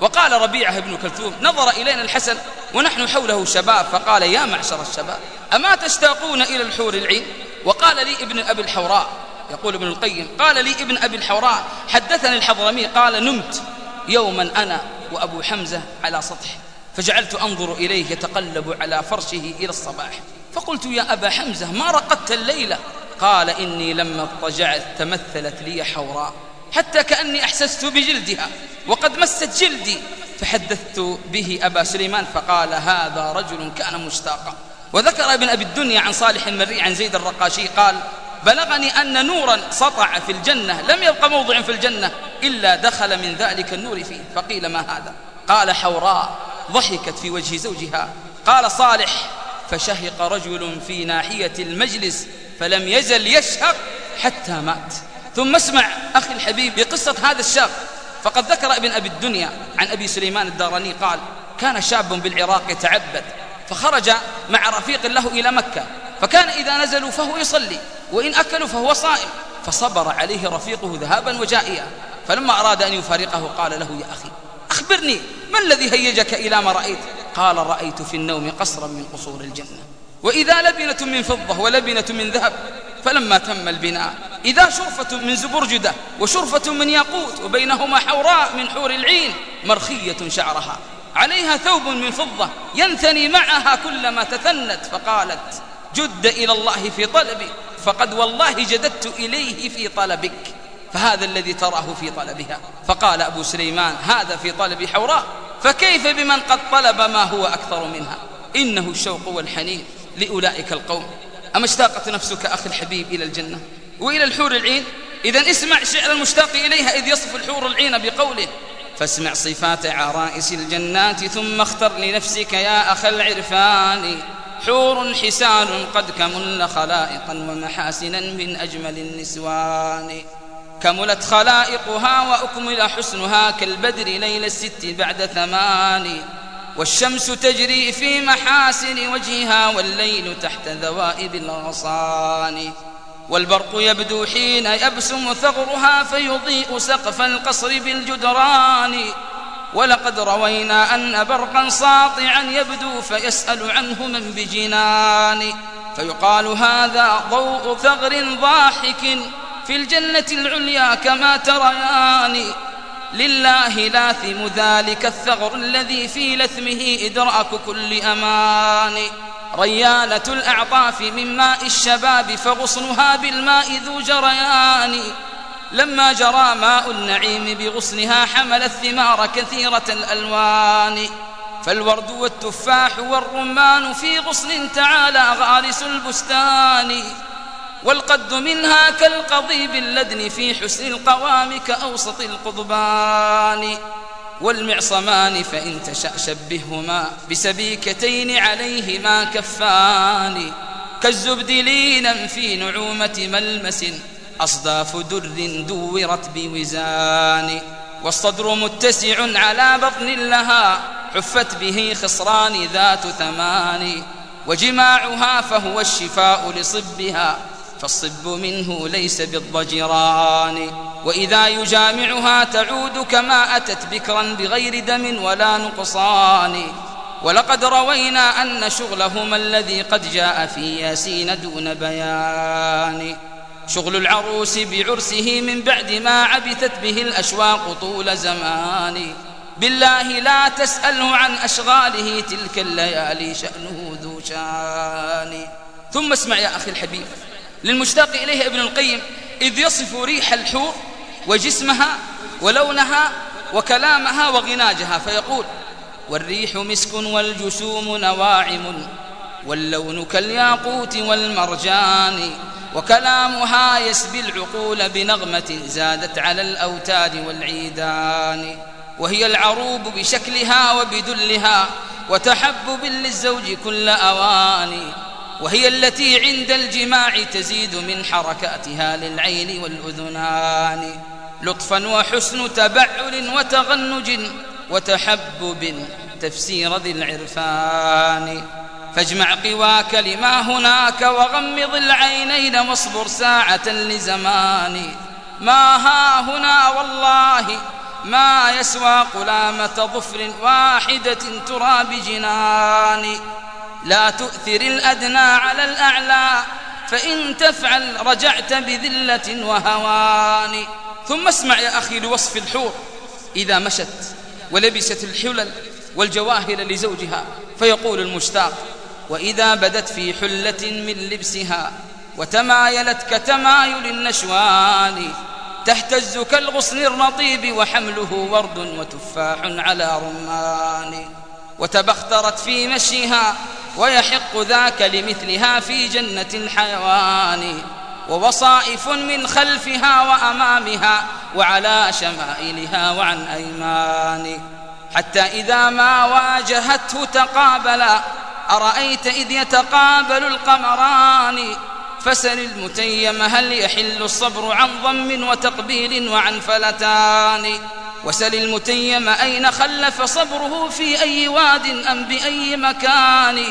وقال ربيعة بن كلثوم نظر إلينا الحسن ونحن حوله شباب فقال يا معشر الشباب أما تشتاقون إلى الحور العين؟ وقال لي ابن أبي الحوراء. يقول ابن القيم قال لي ابن أبي الحوراء حدثني الحضرمي قال نمت يوما أنا وأبو حمزة على سطح. فجعلت أنظر إليه يتقلب على فرشه إلى الصباح. فقلت يا أبا حمزة ما رقدت الليلة؟ قال إني لما اضطجعت تمثلت لي حوراء حتى كأني أحسست بجلدها وقد مست جلدي. فحدثت به أبا سليمان فقال هذا رجل كان مشتاقا. وذكر ابن أبي الدنيا عن صالح المري عن زيد الرقاشي قال بلغني أن نورا سطع في الجنة لم يبق موضع في الجنة إلا دخل من ذلك النور فيه. فقيل ما هذا؟ قال حوراء ضحكت في وجه زوجها. قال صالح فشهق رجل في ناحية المجلس فلم يزل يشهق حتى مات. ثم اسمع أخي الحبيب بقصة هذا الشاب. فقد ذكر ابن أبي الدنيا عن أبي سليمان الداراني قال كان شاب بالعراق يتعبد فخرج مع رفيق له إلى مكة. فكان إذا نزلوا فهو يصلي وإن أكلوا فهو صائم. فصبر عليه رفيقه ذهابا وجائيا. فلما أراد أن يفارقه قال له يا أخي أخبرني ما الذي هيجك إلى ما رأيت؟ قال رأيت في النوم قصرا من قصور الجنة. وإذا لبنة من فضة ولبنة من ذهب فلما تم البناء إذا شرفة من زبرجدة وشرفة من ياقوت وبينهما حوراء من حور العين مرخية شعرها. عليها ثوب من فضة ينثني معها كلما تثنت فقالت جد إلى الله في طلبي فقد والله جددت إليه في طلبك. فهذا الذي تراه في طلبها. فقال أبو سليمان هذا في طلب حوراء. فكيف بمن قد طلب ما هو أكثر منها؟ إنه الشوق والحنين لأولئك القوم. أما اشتاقت نفسك أخي الحبيب إلى الجنة وإلى الحور العين؟ إذا اسمع شعر المشتاق إليها إذ يصف الحور العين بقوله فاسمع صفات عرائس الجنات ثم اختر لنفسك يا أخ العرفان. حور حسان قد كمل خلائقا ومحاسنا من أجمل النسوان. كملت خلائقها وأكمل حسنها كالبدر ليل الست بعد ثمان. والشمس تجري في محاسن وجهها والليل تحت ذوائب الغصان. والبرق يبدو حين يبسم ثغرها فيضيء سقف القصر بالجدران. ولقد روينا أن برقا ساطعا يبدو فيسأل عنه من بجنان. فيقال هذا ضوء ثغر ضاحك في الجنة العليا كما تريان لله لاثم ذلك الثغر الذي في لثمه إدراك كل أمان. ريانة الأعطاف من ماء الشباب فغصنها بالماء ذو جريان. لما جرى ماء النعيم بغصنها حمل الثمار كثيرة الألوان. فالورد والتفاح والرمان في غصن تعالى غارس البستان. والقد منها كالقضيب اللدن في حسن القوام كأوسط القضبان والمعصمان فإن تشأ شبههما بسبيكتين عليهما كفان كالزبد لينا في نعومة ملمس أصداف در دورت بوزان والصدر متسع على بطن لها حفت به خصران ذات ثمان وجماعها فهو الشفاء لصبها فالصب منه ليس بالضجران. وإذا يجامعها تعود كما أتت بكرا بغير دم ولا نقصان. ولقد روينا أن شغلهما الذي قد جاء في ياسين دون بيان. شغل العروس بعرسه من بعد ما عبثت به الأشواق طول زمان. بالله لا تسأله عن أشغاله تلك الليالي شأنه ذو شان. ثم اسمع يا أخي الحبيب. للمشتاق إليه ابن القيم إذ يصف ريح الحور وجسمها ولونها وكلامها وغناجها فيقول والريح مسك والجسوم نواعم واللون كالياقوت والمرجان وكلامها يسبي العقول بنغمة زادت على الأوتاد والعيدان وهي العروب بشكلها وبدلها وتحبب للزوج كل أوان. وهي التي عند الجماع تزيد من حركاتها للعين والأذنان. لطفا وحسن تبعل وتغنج وتحبب تفسير ذي العرفان. فاجمع قواك لما هناك وغمض العينين واصبر ساعة لزمان. ما ها هنا والله ما يسوى قلامة ظفر واحدة ترى بجنان لا تؤثر الأدنى على الأعلى فإن تفعل رجعت بذلة وهوان. ثم اسمع يا أخي لوصف الحور. إذا مشت ولبست الحلل والجواهر لزوجها فيقول المشتاق وإذا بدت في حلة من لبسها وتمايلت كتمايل النشوان. تهتز كالغصن الرطيب وحمله ورد وتفاح على رمان. وتبخترت في مشيها ويحق ذاك لمثلها في جنة الحيوان ووصائف من خلفها وأمامها وعلى شمائلها وعن أيمان. حتى إذا ما واجهته تقابلا أرأيت إذ يتقابل القمران؟ فسل المتيم هل يحل الصبر عن ضم وتقبيل وعن فلتان؟ وسل المتيم أين خلف صبره في أي واد أم بأي مكان؟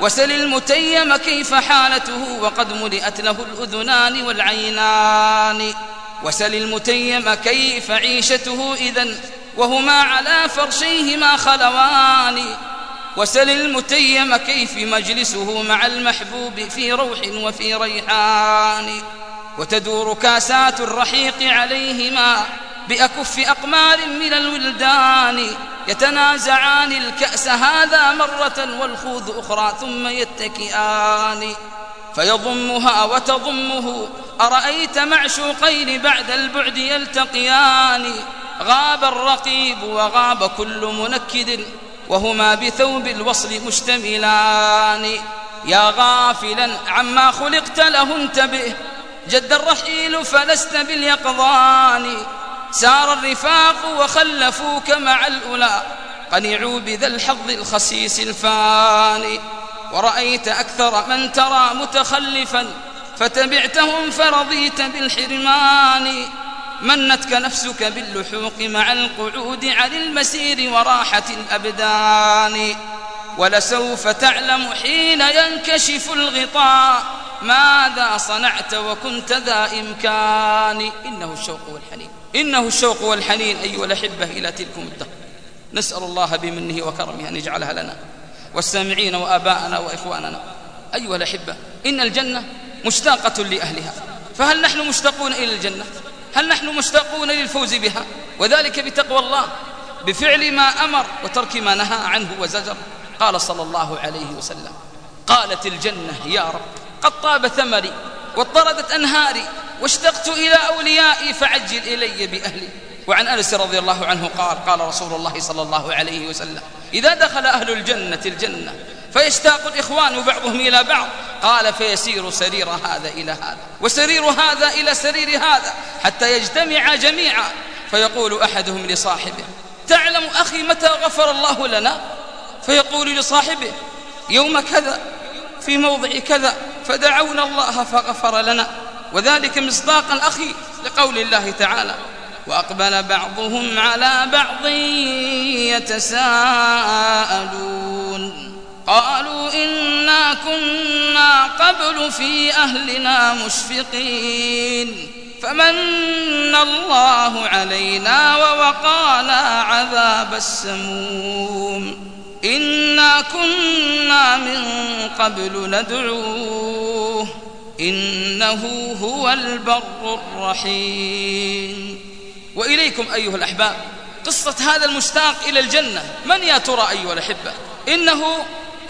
وسل المتيم كيف حالته وقد ملئت له الأذنان والعينان؟ وسل المتيم كيف عيشته إذا وهما على فرشيهما خلوان؟ وسل المتيم كيف مجلسه مع المحبوب في روح وفي ريحان؟ وتدور كاسات الرحيق عليهما بأكف أقمار من الولدان يتنازعان الكأس هذا مرة والخوذ أخرى ثم يتكئان. فيضمها وتضمه أرأيت معشوقين بعد البعد يلتقيان؟ غاب الرقيب وغاب كل منكد وهما بثوب الوصل مشتملان. يا غافلا عما خلقت له انتبه جد الرحيل فلست باليقظان. سار الرفاق وخلفوك مع الأولى. قنعوا بذا الحظ الخسيس الفاني. ورأيت أكثر من ترى متخلفا. فتبعتهم فرضيت بالحرمان. منتك نفسك باللحوق مع القعود عن المسير وراحة الأبدان. ولسوف تعلم حين ينكشف الغطاء. ماذا صنعت وكنت ذا إمكان. إنه الشوق والحنين. إنه الشوق والحنين أيها الأحبة إلى تلكم الدهر. نسأل الله بمنه وكرمه أن يجعلها لنا والسامعين وآباءنا وإخواننا. أيها الأحبة إن الجنة مشتاقة لأهلها. فهل نحن مشتاقون إلى الجنة؟ هل نحن مشتاقون للفوز بها؟ وذلك بتقوى الله بفعل ما أمر وترك ما نهى عنه وزجر. قال صلى الله عليه وسلم قالت الجنة يا رب قد طاب ثمري واضطردت أنهاري واشتقت إلى أوليائي فعجل إلي بأهلي. وعن أنس رضي الله عنه قال قال رسول الله صلى الله عليه وسلم إذا دخل أهل الجنة الجنة فيشتاق الإخوان بعضهم إلى بعض. قال فيسير سرير هذا إلى هذا وسرير هذا إلى سرير هذا حتى يجتمع جميعا. فيقول أحدهم لصاحبه تعلم أخي متى غفر الله لنا؟ فيقول لصاحبه يوم كذا في موضع كذا فدعونا الله فغفر لنا. وذلك مصداقا أخي لقول الله تعالى وأقبل بعضهم على بعض يتساءلون. قالوا إنا كنا قبل في أهلنا مشفقين. فمن الله علينا ووقانا عذاب السموم. إنا كنا من قبل ندعوه. إنه هو البر الرحيم. وإليكم أيها الأحباب قصة هذا المشتاق إلى الجنة. من يا ترى أيها الأحبة؟ إنه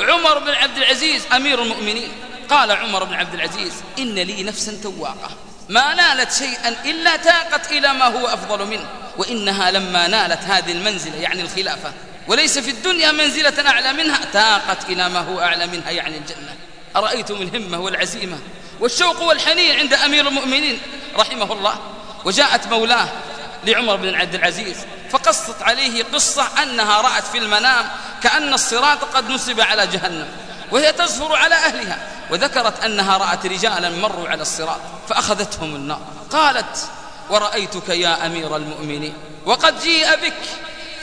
عمر بن عبد العزيز أمير المؤمنين. قال عمر بن عبد العزيز إن لي نفسا تواقة. ما نالت شيئا إلا تاقت إلى ما هو أفضل منه. وإنها لما نالت هذه المنزلة يعني الخلافة. وليس في الدنيا منزلة أعلى منها تاقت إلى ما هو أعلى منها يعني الجنة. أرأيتم الهمة والعزيمة؟ والشوق والحنين عند أمير المؤمنين رحمه الله. وجاءت مولاه لعمر بن عبد العزيز فقصت عليه قصة أنها رأت في المنام كأن الصراط قد نصب على جهنم وهي تزفر على أهلها وذكرت أنها رأت رجالا مروا على الصراط فأخذتهم النار. قالت ورأيتك يا أمير المؤمنين وقد جيء بك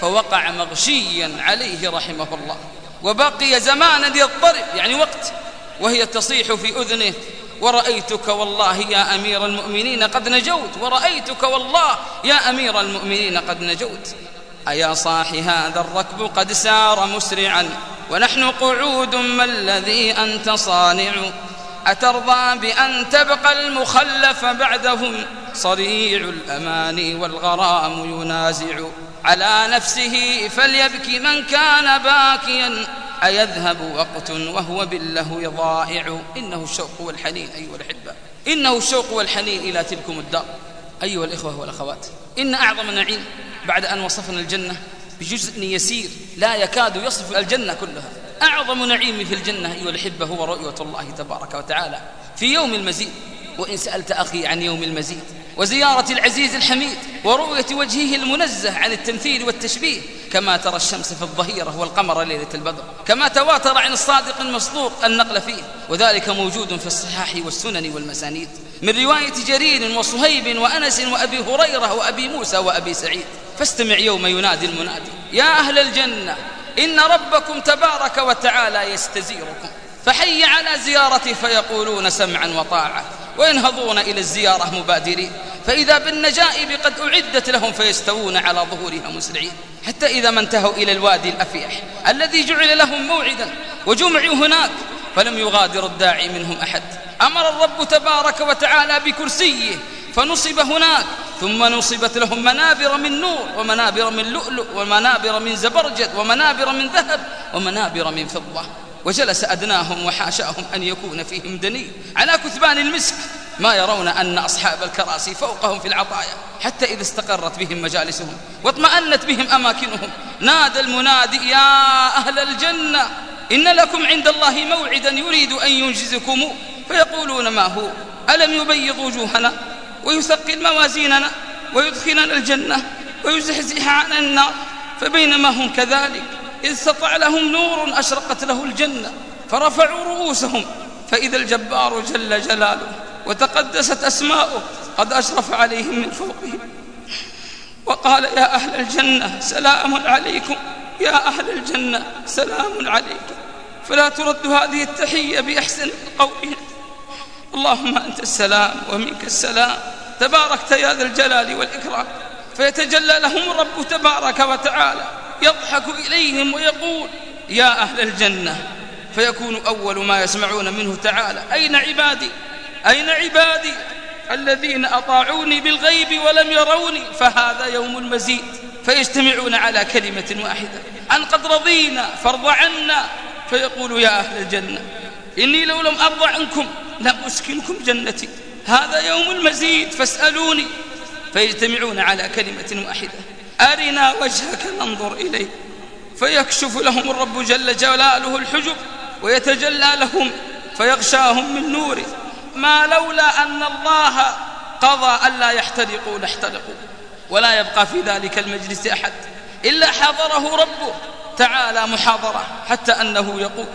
فوقع مغشيا عليه رحمه الله وبقي زمانا يضطرب يعني وقت وهي تصيح في أذنه ورأيتك والله يا أمير المؤمنين قد نجوت. ورأيتك والله يا أمير المؤمنين قد نجوت. أيا صاح هذا الركب قد سار مسرعا. ونحن قعود ما الذي أنت صانع. أترضى بأن تبقى المخلف بعدهم. صريع الأمان والغرام ينازع. على نفسه فليبكي من كان باكيا. أيذهب وقت وهو بالله ضائع. إنه الشوق والحنين أيها الأحبة. إنه الشوق والحنين إلى تلكم الدار. أيها الإخوة والأخوات إن أعظم نعيم بعد أن وصفنا الجنة بجزء يسير لا يكاد يصف الجنة كلها. أعظم نعيم في الجنة أيها الأحبة هو رؤية الله تبارك وتعالى في يوم المزيد. وإن سألت أخي عن يوم المزيد وزيارة العزيز الحميد ورؤية وجهه المنزه عن التمثيل والتشبيه كما ترى الشمس في الظهيرة والقمر ليلة البدر كما تواتر عن الصادق المصدوق النقل فيه وذلك موجود في الصحاح والسنن والمسانيد. من رواية جرير وصهيب وأنس وأبي هريرة وأبي موسى وأبي سعيد. فاستمع يوم ينادي المنادي يا أهل الجنة إن ربكم تبارك وتعالى يستزيركم فحي على زيارته فيقولون سمعا وطاعة وينهضون إلى الزيارة مبادرين. فإذا بالنجائب قد أعدت لهم فيستوون على ظهورها مسرعين. حتى إذا ما انتهوا إلى الوادي الأفيح الذي جعل لهم موعدا وجمعوا هناك فلم يغادر الداعي منهم أحد. أمر الرب تبارك وتعالى بكرسيه فنصب هناك ثم نصبت لهم منابر من نور ومنابر من لؤلؤ ومنابر من زبرجد ومنابر من ذهب ومنابر من فضة. وجلس أدناهم وحاشاهم أن يكون فيهم دني. على كثبان المسك. ما يرون أن أصحاب الكراسي فوقهم في العطايا. حتى إذا استقرت بهم مجالسهم واطمأنت بهم أماكنهم نادى المنادي يا أهل الجنة إن لكم عند الله موعدا يريد أن ينجزكم. فيقولون ما هو؟ ألم يبيض وجوهنا ويثقل موازيننا ويدخلنا الجنة ويزحزح عن النار؟ فبينما هم كذلك إذ سطع لهم نور أشرقت له الجنة فرفعوا رؤوسهم فإذا الجبار جل جلاله وتقدست أسماؤه قد أشرف عليهم من فوقهم. وقال يا أهل الجنة سلام عليكم يا أهل الجنة سلام عليكم. فلا ترد هذه التحية بأحسن قولهم اللهم أنت السلام ومنك السلام. تباركت يا ذا الجلال والإكرام. فيتجلى لهم الرب تبارك وتعالى. يضحك إليهم ويقول يا أهل الجنة فيكون أول ما يسمعون منه تعالى أين عبادي؟ أين عبادي؟ الذين أطاعوني بالغيب ولم يروني فهذا يوم المزيد فيجتمعون على كلمة واحدة أن قد رضينا فارض عنا. فيقول يا أهل الجنة إني لو لم أرضى عنكم لم أسكنكم جنتي هذا يوم المزيد فاسألوني. فيجتمعون على كلمة واحدة أرنا وجهك ننظر إليه فيكشف لهم الرب جل جلاله الحجب ويتجلى لهم فيغشاهم من نوره. ما لولا أن الله قضى ألا يحترقوا لاحترقوا ولا يبقى في ذلك المجلس أحد. إلا حضره ربه تعالى محاضرة حتى أنه يقول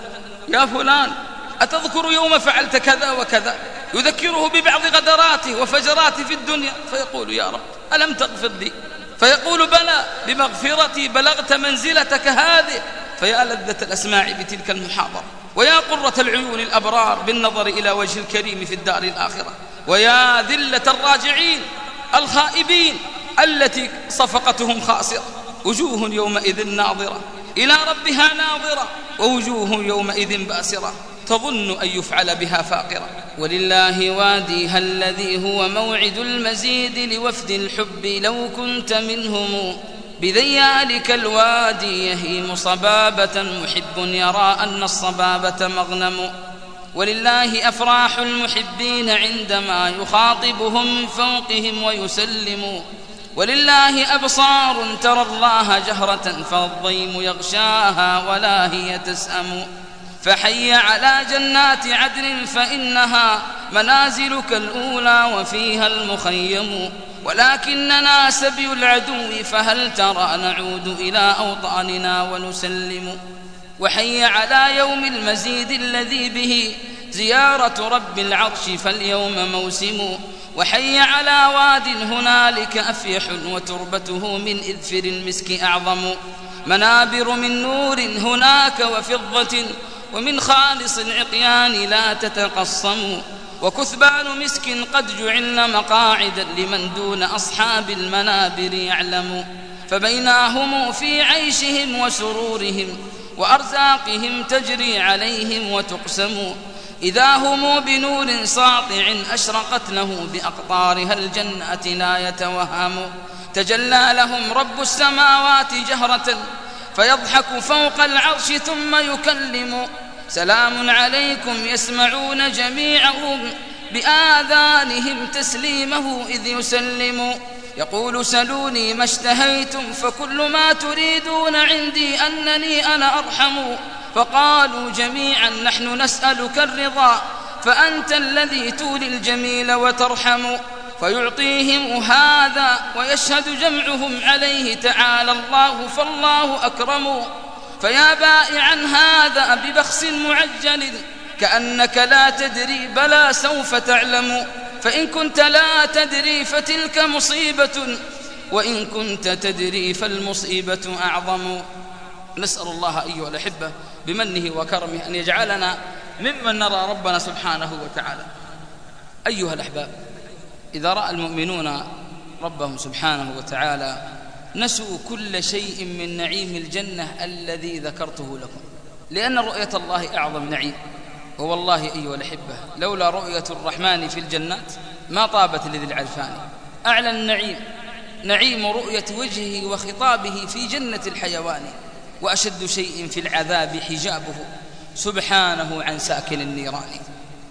يا فلان أتذكر يوم فعلت كذا وكذا؟ يذكره ببعض غدراته وفجراته في الدنيا. فيقول يا رب ألم تغفر لي؟ فيقول بلى بمغفرتي بلغت منزلتك هذه فيا لذة الأسماع بتلك المحاضرة ويا قرة العيون الأبرار بالنظر إلى وجه الكريم في الدار الآخرة ويا ذلة الراجعين الخائبين التي صفقتهم خاسرة وجوه يومئذ ناظرة إلى ربها ناظرة ووجوه يومئذ باسرة تظن أن يفعل بها فاقرة. ولله واديها الذي هو موعد المزيد لوفد الحب لو كنت منهم. بذيالك الوادي يهيم صبابة محب يرى أن الصبابة مغنم. ولله أفراح المحبين عندما يخاطبهم فوقهم ويسلم. ولله أبصار ترى الله جهرة فالضيم يغشاها ولا هي تسأم. فحي على جنات عدن فإنها منازلك الأولى وفيها المخيم. ولكننا سبي العدو فهل ترى نعود إلى أوطاننا ونسلم؟ وحي على يوم المزيد الذي به زيارة رب العرش فاليوم موسم. وحي على واد هنالك أفيح وتربته من إذفر المسك أعظم. منابر من نور هناك وفضة ومن خالص العقيان لا تتقصم. وكثبان مسك قد جعلن مقاعدا لمن دون أصحاب المنابر يعلم. فبيناهم في عيشهم وسرورهم وأرزاقهم تجري عليهم وتقسم. إذا هم بنور ساطع أشرقت له بأقطارها الجنة لا يتوهم. تجلى لهم رب السماوات جهرة فيضحك فوق العرش ثم يكلم. سلام عليكم يسمعون جميعهم بآذانهم تسليمه إذ يسلم. يقول سلوني ما اشتهيتم فكل ما تريدون عندي أنني أنا أرحم. فقالوا جميعا نحن نسألك الرضا فأنت الذي تولي الجميل وترحم. فيعطيهم هذا ويشهد جمعهم عليه تعالى الله فالله أكرم. فيا بائعا هذا ببخس معجل كأنك لا تدري بلى سوف تعلم. فإن كنت لا تدري فتلك مصيبة وإن كنت تدري فالمصيبة أعظم. نسأل الله أيها الأحبة بمنه وكرمه أن يجعلنا ممن نرى ربنا سبحانه وتعالى. أيها الأحباب إذا رأى المؤمنون ربهم سبحانه وتعالى نسوا كل شيء من نعيم الجنة الذي ذكرته لكم. لأن رؤية الله أعظم نعيم. ووالله أيها الأحبة لولا رؤية الرحمن في الجنات ما طابت لذي العرفان. أعلى النعيم نعيم رؤية وجهه وخطابه في جنة الحيوان. وأشد شيء في العذاب حجابه سبحانه عن ساكن النيران.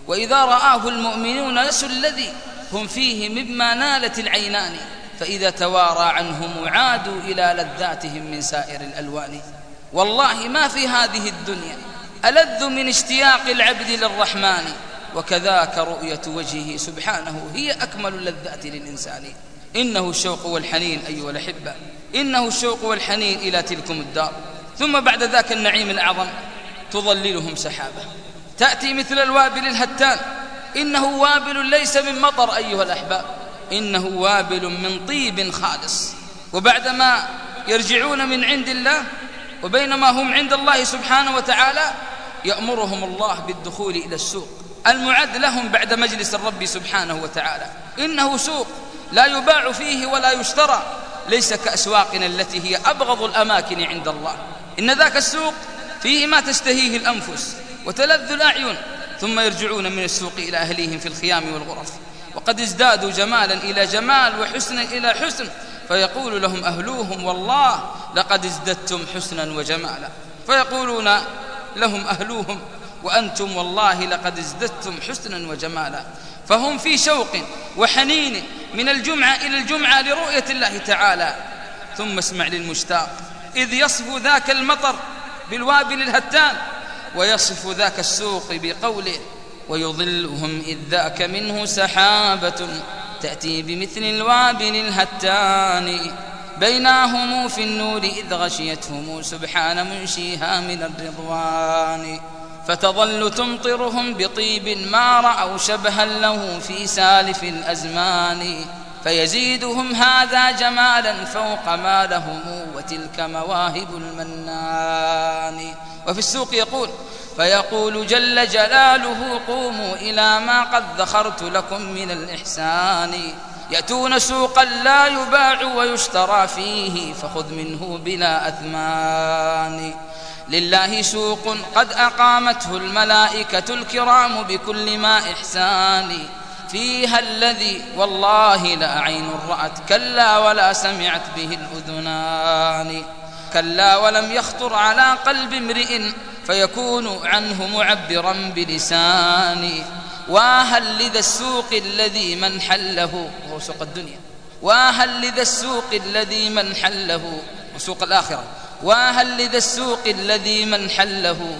وإذا رآه المؤمنون نسوا الذي هم فيه مما نالت العينان فإذا توارى عنهم عادوا إلى لذاتهم من سائر الألوان. والله ما في هذه الدنيا ألذ من اشتياق العبد للرحمن وكذاك رؤية وجهه سبحانه هي أكمل اللذات للإنسان. إنه الشوق والحنين أيها الأحبة إنه الشوق والحنين إلى تلكم الدار. ثم بعد ذاك النعيم الأعظم تظللهم سحابة. تأتي مثل الوابل الهتان إنه وابل ليس من مطر أيها الأحباب. إنه وابل من طيب خالص. وبعدما يرجعون من عند الله وبينما هم عند الله سبحانه وتعالى يأمرهم الله بالدخول إلى السوق. المعد لهم بعد مجلس الرب سبحانه وتعالى. إنه سوق لا يباع فيه ولا يشترى. ليس كأسواقنا التي هي أبغض الأماكن عند الله. إن ذاك السوق فيه ما تشتهيه الأنفس وتلذ الأعين. ثم يرجعون من السوق إلى أهليهم في الخيام والغرف. وقد ازدادوا جمالا إلى جمال وحسنا إلى حسن. فيقول لهم أهلوهم والله لقد ازددتم حسنا وجمالا. فيقولون لهم أهلوهم وأنتم والله لقد ازددتم حسنا وجمالا. فهم في شوق وحنين من الجمعة إلى الجمعة لرؤية الله تعالى. ثم اسمع للمشتاق إذ يصف ذاك المطر بالوابل الهتان ويصف ذاك السوق بقوله ويظلهم إذ ذاك منه سحابة تأتي بمثل الوابل الهتان. بيناهم في النور إذ غشيتهم سبحان منشيها من الرضوان. فتظل تمطرهم بطيب ما رأوا شبها له في سالف الأزمان. فيزيدهم هذا جمالا فوق ما لهم وتلك مواهب المنان. وفي السوق يقول فيقول جل جلاله قوموا إلى ما قد ذخرت لكم من الإحسان. يأتون سوقا لا يباع ويشترى فيه فخذ منه بلا أثمان. لله سوق قد أقامته الملائكة الكرام بكل ما إحسان. فيها الذي والله لا عين رأت كلا ولا سمعت به الأذنان كلا ولم يخطر على قلب امرئ فيكون عنه معبرا بلسان. وهل لذا السوق الذي من حله؟ وهو سوق الدنيا. واهل لذا السوق الذي من حله؟ وسوق الآخرة. واهل لذا السوق الذي من حله؟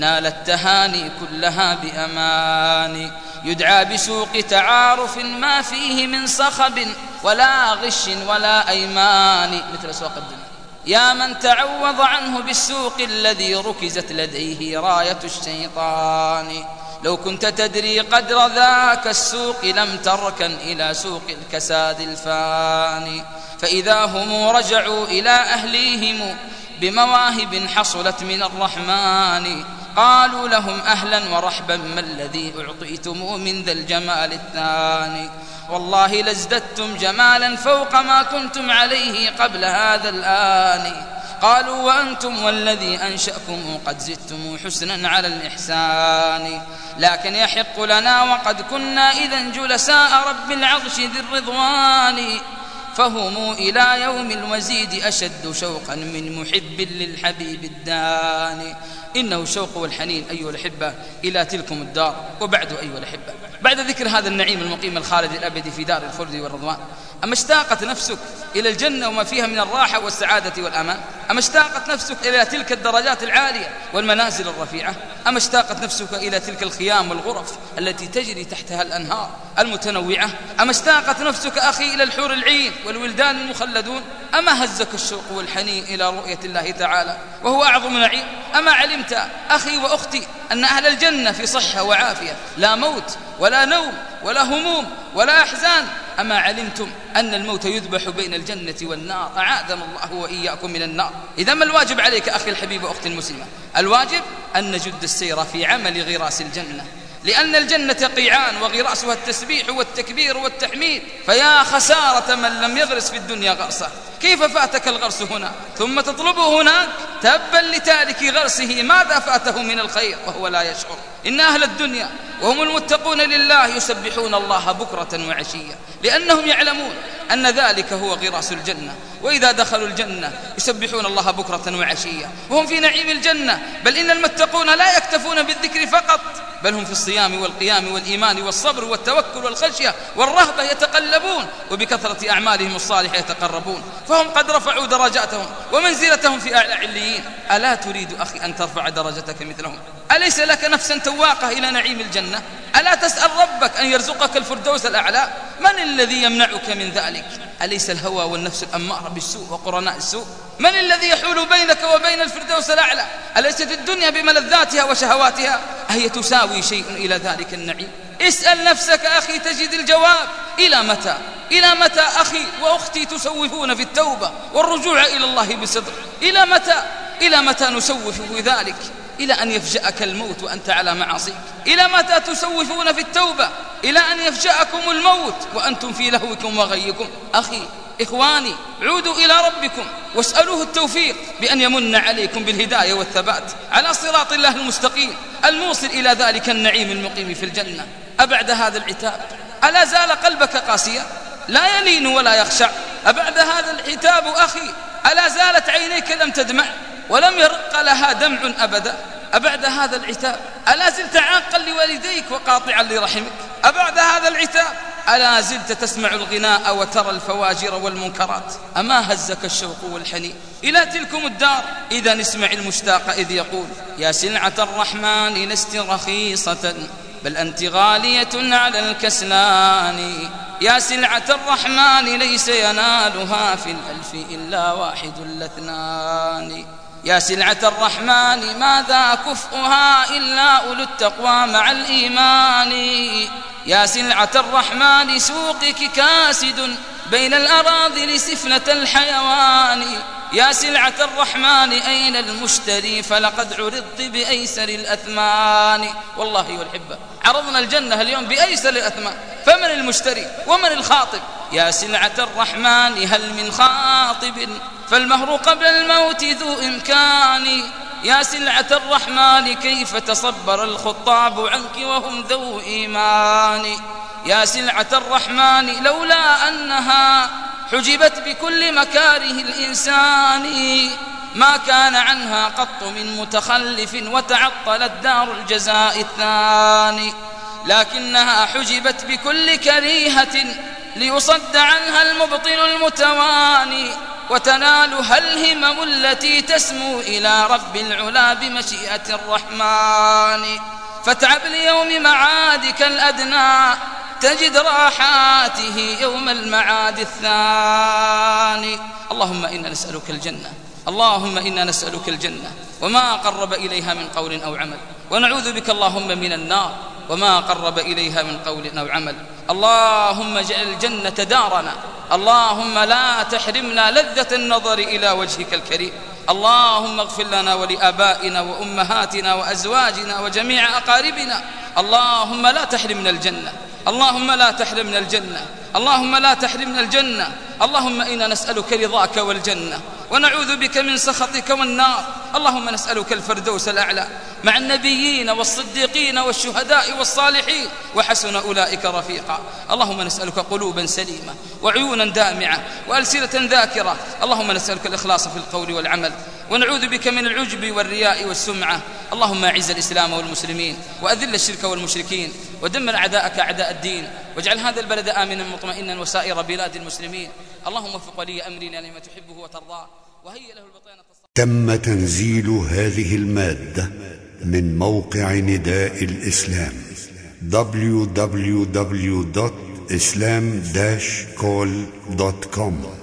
نال التهاني كلها بأمان. يدعى بسوق تعارف ما فيه من صخب ولا غش ولا أيمان. مثل أسواق الدنيا. يا من تعوض عنه بالسوق الذي ركزت لديه راية الشيطان. لو كنت تدري قدر ذاك السوق لم تركن إلى سوق الكساد الفاني. فإذا هم رجعوا إلى أهليهم بمواهب حصلت من الرحمن. قالوا لهم أهلا ورحبا ما الذي أعطيتم من ذا الجمال الثاني؟ والله لازددتم جمالا فوق ما كنتم عليه قبل هذا الآن. قالوا وأنتم والذي أنشأكم قد زدتم حسنا على الإحسان. لكن يحق لنا وقد كنا إذا جلساء رب العرش ذي الرضوان. فهم إلى يوم المزيد أشد شوقا من محب للحبيب الداني. إنه الشوق والحنين أيها الأحبة إلى تلكم الدار وبعد أيها الأحبة. بعد ذكر هذا النعيم المقيم الخالد الأبدي في دار الخلد والرضوان أما اشتاقت نفسك إلى الجنة وما فيها من الراحة والسعادة والأمان؟ أما اشتاقت نفسك إلى تلك الدرجات العالية والمنازل الرفيعة؟ أما اشتاقت نفسك إلى تلك الخيام والغرف التي تجري تحتها الأنهار المتنوعة؟ أما اشتاقت نفسك أخي إلى الحور العين والولدان المخلدون؟ أما هزك الشوق والحنين إلى رؤية الله تعالى وهو أعظم نعيم أما علمت أخي وأختي أن أهل الجنة في صحة وعافية. لا موت ولا نوم ولا هموم ولا أحزان. أما علمتم أن الموت يذبح بين الجنة والنار؟ أعاذنا الله وإياكم من النار. إذا ما الواجب عليك أخي الحبيب وأختي المسلمة؟ الواجب أن نجد السير في عمل غراس الجنة. لأن الجنة قيعان وغراسها التسبيح والتكبير والتحميد. فيا خسارة من لم يغرس في الدنيا غرسه كيف فاتك الغرس هنا؟ ثم تطلبه هناك تبا لتارك غرسه ماذا فاته من الخير؟ وهو لا يشعر. إن أهل الدنيا وهم المتقون لله يسبحون الله بكرة وعشية لأنهم يعلمون أن ذلك هو غراس الجنة. وإذا دخلوا الجنة يسبحون الله بكرة وعشية. وهم في نعيم الجنة. بل إن المتقون لا يكتفون بالذكر فقط. بل هم في الصيام والقيام والإيمان والصبر والتوكل والخشية والرهبة يتقلبون. وبكثرة أعمالهم الصالحة يتقربون. فهم قد رفعوا درجاتهم ومنزلتهم في أعلى عليين. ألا تريد أخي أن ترفع درجتك مثلهم؟ أليس لك نفسا تواقة إلى نعيم الجنة؟ ألا تسأل ربك أن يرزقك الفردوس الأعلى؟ من الذي يمنعك من ذلك؟ أليس الهوى والنفس الأمارة بالسوء وقرناء السوء؟ من الذي يحول بينك وبين الفردوس الأعلى؟ أليست الدنيا بملذاتها وشهواتها؟ أهي تساوي شيء إلى ذلك النعيم؟ اسأل نفسك أخي تجد الجواب. إلى متى؟ إلى متى أخي وأختي تسوفون في التوبة والرجوع إلى الله بصدق؟ إلى متى؟ إلى متى نسوف في ذلك إلى أن يفجأك الموت وأنت على معاصيك إلى متى تسوفون في التوبة؟ إلى أن يفجأكم الموت وأنتم في لهوكم وغيكم. أخي إخواني عودوا إلى ربكم. واسألوه التوفيق بأن يمن عليكم بالهداية والثبات على صراط الله المستقيم الموصل إلى ذلك النعيم المقيم في الجنة. أبعد هذا العتاب؟ ألا زال قلبك قاسيا؟ لا يلين ولا يخشع. أبعد هذا العتاب أخي؟ ألا زالت عينيك لم تدمع؟ ولم يرق لها دمع أبدا. أبعد هذا العتاب. ألا زلت عاقا لوالديك وقاطعا لرحمك. أبعد هذا العتاب. ألا زلت تسمع الغناء وترى الفواجر والمنكرات. أما هزك الشوق والحنين. إلى تلكم الدار. إذا نسمع المشتاق إذ يقول يا سلعة الرحمن لست رخيصة بل أنت غالية على الكسلان. يا سلعة الرحمن ليس ينالها في الألف إلا واحد الاثنان يا سلعة الرحمن ماذا كفؤها إلا أولو التقوى مع الإيمان؟ يا سلعة الرحمن سوقك كاسد بين الأراضي سفلة الحيوان. يا سلعة الرحمن أين المشتري؟ فلقد عرضت بأيسر الأثمان. والله أيها عرضنا الجنة اليوم بأيسر الأثمان. فمن المشتري ومن الخاطب؟ يا سلعة الرحمن هل من خاطب؟ فالمهر قبل الموت ذو إمكان. يا سلعة الرحمن كيف تصبر الخطاب عنك وهم ذو إيمان؟ يا سلعة الرحمن لولا أنها حجبت بكل مكاره الإنسان ما كان عنها قط من متخلف وتعطلت دار الجزاء الثاني لكنها حجبت بكل كريهة ليصد عنها المبطل المتواني وتنالها الهمم التي تسمو إلى رب العلا بمشيئة الرحمن. فاتعب ليوم معادك الأدنى تجد راحاته يوم المعاد الثاني. اللهم إنا نسألك الجنة اللهم إنا نسألك الجنة وما قرب إليها من قول أو عمل. ونعوذ بك اللهم من النار وما قرب إليها من قول أو عمل. اللهم اجعل الجنة دارنا اللهم لا تحرمنا لذة النظر إلى وجهك الكريم. اللهم اغفر لنا ولآبائنا وأمهاتنا وأزواجنا وجميع أقاربنا. اللهم لا تحرمنا الجنة. اللهم لا تحرمنا الجنة. اللهم لا تحرمنا الجنة. اللهم إنا نسألك رضاك والجنة. ونعوذ بك من سخطك والنار. اللهم نسألك الفردوس الأعلى مع النبيين والصديقين والشهداء والصالحين وحسن أولئك رفيقا. اللهم نسألك قلوبا سليمة وعيونا دامعة وألسنة ذاكرة. اللهم نسألك الإخلاص في القول والعمل ونعوذ بك من العجب والرياء والسمعة. اللهم أعز الإسلام والمسلمين وأذل الشرك والمشركين ودمر أعداءك أعداء الدين. واجعل هذا البلد آمنا مطمئنا وسائر بلاد المسلمين. اللهم وفق ولي أمرنا لما تحبه وترضاه وهيئ له البطانة تم تنزيل هذه المادة من موقع نداء الإسلام www.islam-call.com